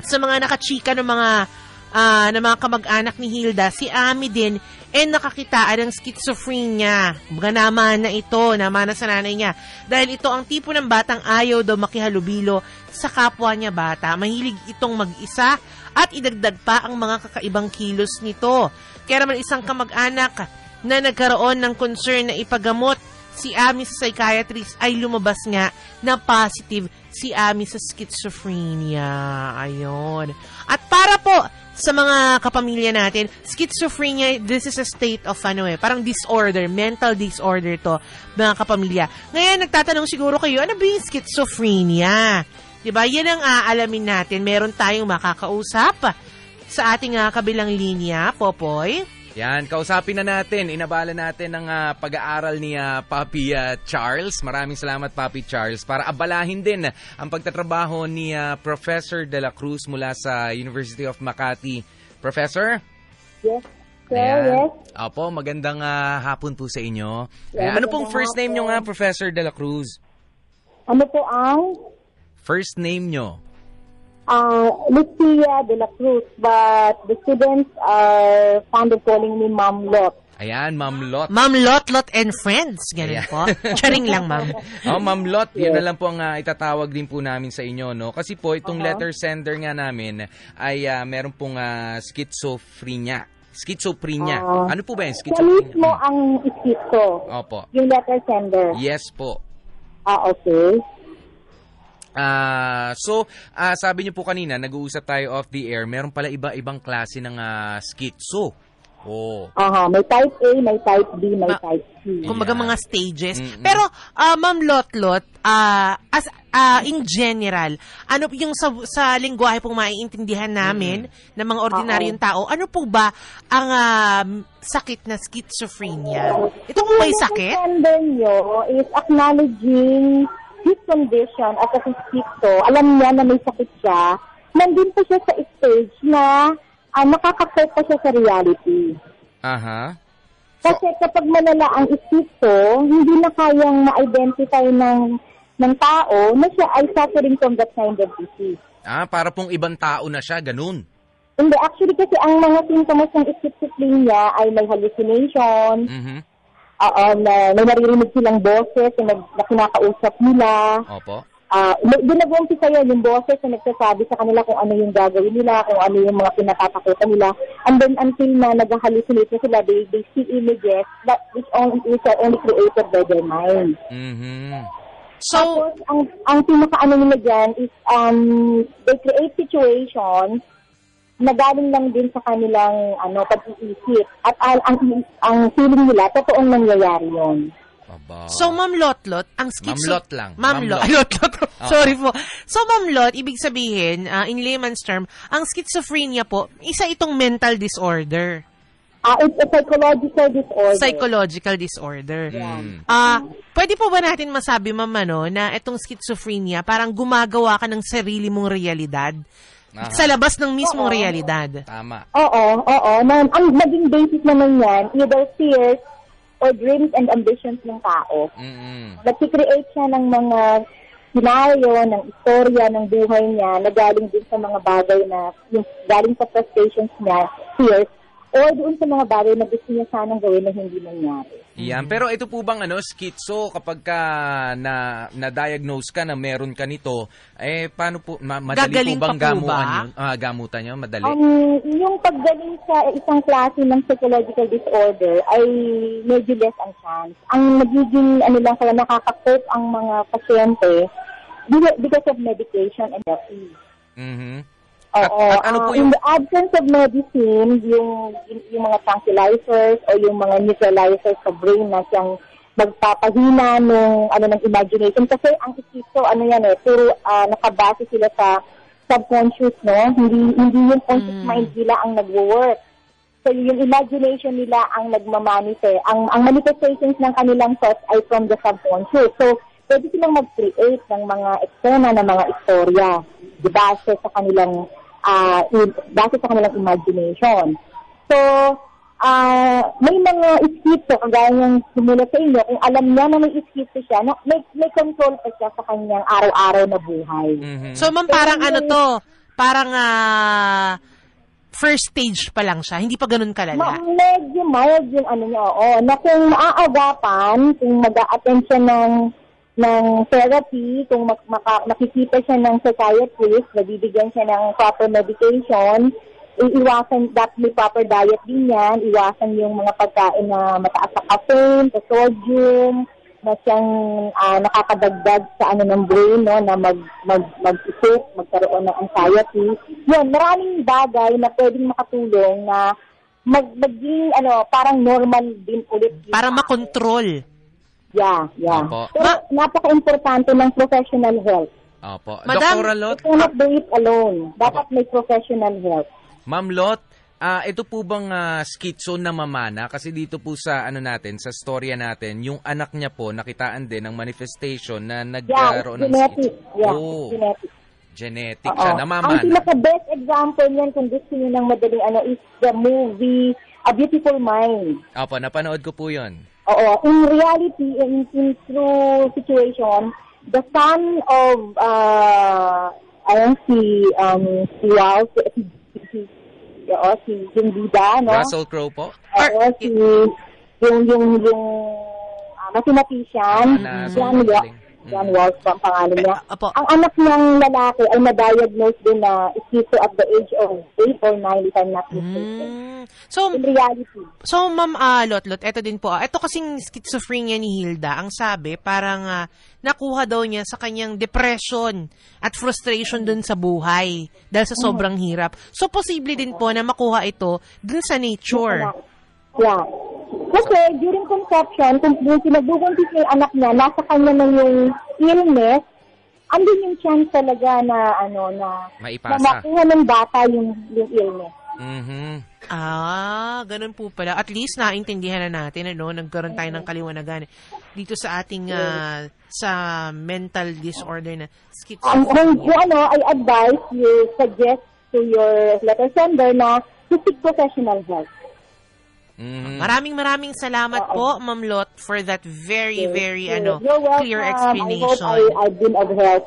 sa mga nakachika ng mga ah, ng mga kamag-anak ni Hilda, si Ami din eh nakakitaan ng schizophrenia. Mga naman na ito, naman na sa nanay niya. Dahil ito ang tipo ng batang ayaw daw makihalubilo sa kapwa niya bata. Mahilig itong mag-isa at idagdag pa ang mga kakaibang kilos nito. Kaya naman isang kamag-anak na nagkaroon ng concern na ipagamot si Ami sa psychiatrist ay lumabas nga na positive si Ami sa schizophrenia. Ayon. At para po sa mga kapamilya natin, schizophrenia, this is a state of ano eh, parang disorder, mental disorder to, mga kapamilya. Ngayon, nagtatanong siguro kayo, ano ba yung schizophrenia? Diba? Yan ang aalamin natin. Meron tayong makakausap sa ating ah, kabilang linya, Popoy. Yan, kausapin na natin, inabala natin ang ah, pag-aaral ni ah, Papi ah, Charles. Maraming salamat Papi Charles para abalahin din ang pagtatrabaho ni ah, Professor De La Cruz mula sa University of Makati. Professor? Yes, sir, Ayan. yes. Opo, magandang ah, hapon po sa inyo. Yes, ano pong first name nyo hapon. nga, Professor De La Cruz? Ano po ang First name nyo? Uh, Lucia de la Cruz, but the students are fond of calling me Ma'am Lot. Ayan, Ma'am Lot. Ma'am Lot, Lot and Friends. Ganun Ayan. po. Charing lang, ma'am. Oh, Ma'am Lot, yun Yes. na lang po ang ah, itatawag din po namin sa inyo, no? Kasi po, itong Uh-huh. letter sender nga namin ay ah, meron pong ah, schizophrenia. Schizophrenia. Ah. ano po ba yung Siya schizophrenia? mismo ang schizo, Opo. yung letter sender. Yes po. Ah, okay. Ah, so, ah, sabi niyo po kanina, nag-uusap tayo off the air, meron pala iba-ibang klase ng ah, schizo. Oh. Aha, may type A, may type B, may Ma- type C. Kumbaga Yeah. mga stages. Mm-mm. Pero, ah, Ma'am Lot Lot, ah, as, ah, in general, ano po yung sa, sa lingwahe pong maiintindihan namin ng mga ordinaryong tao, ano po ba ang ah, sakit na schizophrenia? Ito po ba yung sakit? Nyo is acknowledging his condition as a schizo. Alam niya na may sakit siya. Nandun pa siya sa stage na uh, nakaka-cope pa siya sa reality. Aha. Kasi kapag malala ang schizo, hindi na kayang ma-identify ng ng tao na siya ay suffering from that kind of disease. Ah, para pong ibang tao na siya, ganun. Hindi, actually kasi ang mga symptoms ng schizophrenia ay may hallucination, Mhm. Oo, na, may naririnig silang boses na, na kinakausap nila. Opo. Uh, doon nag-umpisa yun, yung boses na nagsasabi sa kanila kung ano yung gagawin nila, kung ano yung mga pinatatakutan nila. And then until na nag-hallucinate na sila, they, they see images that which only, which are only created by their mind. Mhm. So, Tapos, ang, ang pinaka-ano nila dyan is, um, they create situations na galing lang din sa kanilang ano pag-iisip. At ang, ang, ang feeling nila, totoong nangyayari. Aba. So, Ma'am Lotlot, ang schizo... Mamlot lang. Ma'am. Lot. Lotlot. Oo. Sorry po. So, Ma'am Lot, ibig sabihin, ah, in layman's term, ang schizophrenia po, isa itong mental disorder. Ah, it's a psychological disorder. Psychological disorder. Mm. Ah, pwede po ba natin masabi, Ma'am, ano, na itong schizophrenia, parang gumagawa ka ng sarili mong realidad Aha. sa labas ng mismong realidad? Tama. Oo, oo. Na, ang naging basis naman yan, either fears or dreams and ambitions ng tao. Mm-mm. Nagkikreate siya ng mga scenario, ng istorya, ng buhay niya na galing din sa mga bagay na, yung galing sa frustrations niya, fears, or doon sa mga bagay na gusto niya sanang gawin na hindi nangyari. Yan. Pero ito po bang ano, schizo kapag ka na na-diagnose ka na meron ka nito, eh paano po ma- madali Gagaling po bang pa po gamuan ba? yun? Ah, gamutan yun, madali. Um, yung paggaling sa isang klase ng psychological disorder ay medyo less ang chance. Ang nagiging ano lang kaya nakaka-cope ang mga pasyente because- because of medication and therapy. Mhm. Oo. At- at ano po ah, yung- In the absence of medicine, yung, yung, yung mga tranquilizers o yung mga neutralizers sa brain na siyang magpapahina ng ano ng imagination. Kasi ang schizo ano yan eh puro ah, nakabase sila sa subconscious no? Hindi hindi yung conscious mind nila ang nagwo-work. So yung imagination nila ang nagmamanifest. Ang ang manifestations ng kanilang thoughts ay from the subconscious. So pwede silang mag-create ng mga eksena ng mga istorya di base sa kanilang i- base sa kanilang imagination so ah may mga iskito kagaya ng sumulat sa inyo kung alam niya na may iskito siya na may may control pa siya sa kanyang araw-araw na buhay Mhm. So, Ma'am, parang ano to, parang ah, first stage pa lang siya, hindi pa ganun Ma- kalala. medyo mild yung ano niya, oo. Na kung maaagapan, kung mag-a-attend siya ng, ng therapy, kung mak- maka- makikita siya ng psychiatrist, nabibigyan siya ng proper medication, iiwasan, dapat may proper diet din yan, iwasan yung mga pagkain na mataas sa caffeine, sa sodium, na siyang ah, nakakadagdag sa ano ng brain no na mag mag mag-isip, magkaroon ng anxiety. Yun, maraming bagay na pwedeng makatulong na mag maging ano parang normal din ulit. Para makontrol. Yeah, yeah. Opo. Pero napaka-importante ng professional help. Opo. Madam- Dr. Lot, You cannot do it alone. Dapat may professional help. Ma'am Lot, ah, ito po bang ah, schizo na mamana? Kasi dito po sa ano natin, sa storya natin, yung anak niya po nakitaan din ng manifestation na Yeah, nagkaroon ng genetic. schizo. Yeah, Oh, genetic. genetic Oo. siya, Ang namamana. pinaka-best example niyan kung gusto niyo ng madaling ano is the movie A Beautiful Mind. Opo, napanood ko po yun. Oo, in reality, in, in true situation, the son of, uh, ayun, si, um, si Wow, si, si, si, oo, si, yung bida, no? Russell Crowe po? Oo, si, yung, yung, yung, uh, mathematician, Ah, na- galing. John Walsh po ang pangalan niya. Eh, apo. Ang anak niyang lalaki ay na-diagnose din na schizo at the age of 8 or 9, if I'm not mistaken. Mm. So, In reality. So, Ma'am ah, Lotlot, eto din po. ah. Ito kasing schizophrenia ni Hilda, ang sabi, parang ah, nakuha daw niya sa kanyang depression at frustration dun sa buhay dahil sa sobrang hirap. So, posible din po na makuha ito dun sa nature. Yeah. Kasi during conception, kung yung pinagbubuntis niya yung anak niya, nasa kanya na yung illness, andun yung chance talaga na ano na na Maipasa. makuha ng bata yung yung illness. Mhm. Ah, ganun po pala. At least naintindihan na natin, ano, nagkaroon tayo ng kaliwanagan dito sa ating ah, sa mental disorder na kung, schizophrenia. kung ano, I advise you suggest to your letter sender na to seek professional help. Mhm. Maraming maraming salamat po, Ma'am Lot, for that very, very, ano, clear I explanation. hope I, I've been of help.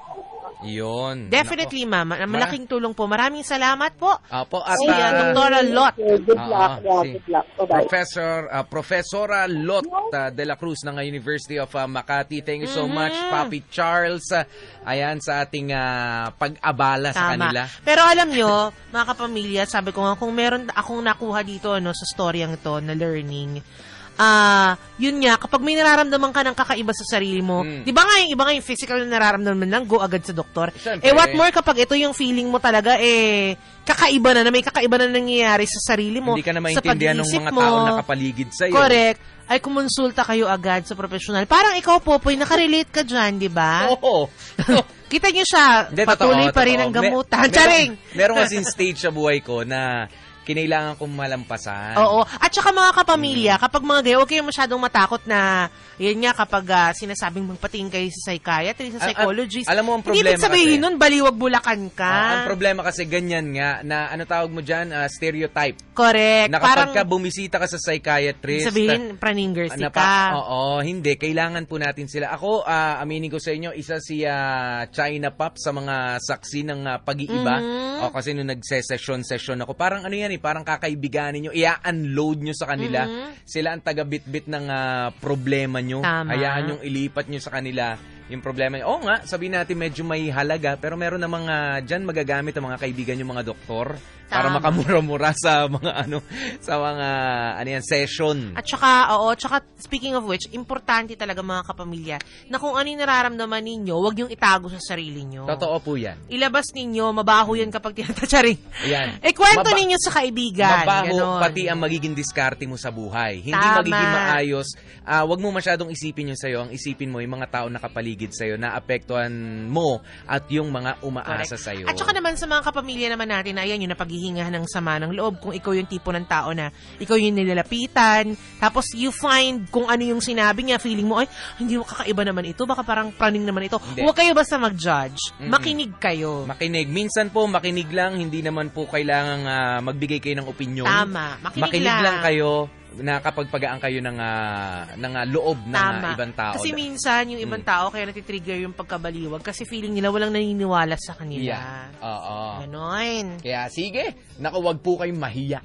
Yun. Definitely, ma'am. Malaking tulong po. Maraming salamat po. Apo, at Si ah, uh, Dr. Lot. Good Oo, luck. Yeah, si good luck. Bye-bye. Professor ah, Profesora Lot ah, de la Cruz ng University of ah, Makati. Thank you so Mhm. much, Papi Charles. Ah, ayan sa ating ah, pag-abala sa kanila. Pero alam nyo, mga kapamilya, sabi ko nga, kung meron akong nakuha dito ano, sa storyang to na learning, ah, yun nga, kapag may nararamdaman ka ng kakaiba sa sarili mo, Mm. di ba nga yung iba nga yung physical na nararamdaman lang, go agad sa doktor. Siyempre. Eh, what more kapag ito yung feeling mo talaga, eh, kakaiba na, na may kakaiba na nangyayari sa sarili mo. Hindi ka na sa maintindihan ng pag-iisip mga mo. tao nakapaligid sa'yo. Correct. Ay kumonsulta kayo agad sa professional. Parang ikaw, Popoy, nakarelate ka dyan, di ba? Oo. Kita niyo siya, Hindi, patuloy totoo, pa rin totoo. ang gamutan. meron- Charing! Meron kasing stage sa buhay ko na kinailangan kong malampasan. Oo. At saka mga kapamilya, Mm. kapag mga gayo, huwag kayong masyadong matakot na, yan nga, kapag ah, sinasabing magpatingin kayo sa psychiatrist, sa Al- al- psychologist. alam mo ang Hindi problema ibig sabihin kasi- nun, baliwag bulakan ka. Ah, ang problema kasi ganyan nga na ano tawag mo dyan, ah, stereotype. Correct. Na Parang, kapag ka bumisita ka sa psychiatrist, sabihin, praningersi na ka. oo, hindi. Kailangan po natin sila. Ako, ah, aminin ko sa inyo, isa si ah, China Pop sa mga saksi ng ah, pag-iiba. Mhm. O, kasi nung nagse-session-session ako, parang ano yan eh, parang kakaibigan ninyo, i-unload nyo sa kanila. Mhm. Sila ang taga-bit-bit ng ah, problema nyo. Tama. Hayaan yung ilipat nyo sa kanila yung problema nyo. Oo nga, sabihin natin medyo may halaga, pero meron na mga, dyan magagamit ang mga kaibigan yung mga doktor para Tama. makamura-mura sa mga ano, sa mga, ano yan, session. At saka, oo, tsaka speaking of which, importante talaga mga kapamilya, na kung ano yung nararamdaman ninyo, huwag yung itago sa sarili nyo. Totoo po yan. Ilabas ninyo, mabaho yan kapag tinatsaring. Ayan. Eh, kwento Maba- ninyo sa kaibigan. Mabaho, ganon. pati ang magiging diskarte mo sa buhay. Hindi Tama. magiging maayos. Ah, wag mo masyadong isipin yung sa'yo. Ang isipin mo, yung mga tao nakapaligid sa'yo, na apektuhan mo at yung mga umaasa Correct. sa'yo. At saka naman sa mga kapamilya naman natin, na ayan yung napaghihingahan ng sama ng loob. Kung ikaw yung tipo ng tao na ikaw yung nilalapitan, tapos you find kung ano yung sinabi niya, feeling mo, ay, hindi mo kakaiba naman ito, baka parang praning naman ito. Hindi. Huwag kayo basta mag-judge. Mm-mm. Makinig kayo. Makinig. Minsan po, makinig lang. Hindi naman po kailangang ah, magbigay kayo ng opinion. Tama. Makinig, lang. kayo na kapag pagaan kayo ng, ah, ng ah, loob ng ah, Tama. ibang tao. Kasi minsan, yung ibang Mm. tao, kaya natitrigger yung pagkabaliwag kasi feeling nila walang naniniwala sa kanila. Yeah. Oo. Ganon. Kaya sige, naku, wag po kayong mahiya.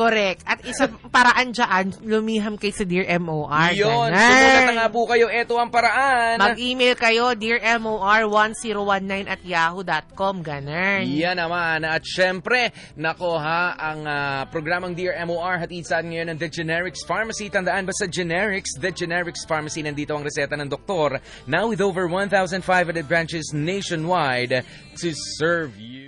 Correct. At isa paraan dyan, lumiham kayo sa Dear MOR. Yun, Ganon. sumulat na nga po kayo. Ito ang paraan. Mag-email kayo, dearmor1019 at yahoo.com. Ganon. Yan naman. At syempre, nako ha, ang ah, programang Dear MOR hatid sa ngayon ng The Generics Pharmacy. Tandaan ba sa Generics? The Generics Pharmacy, nandito ang reseta ng doktor. Now with over 1,500 branches nationwide to serve you.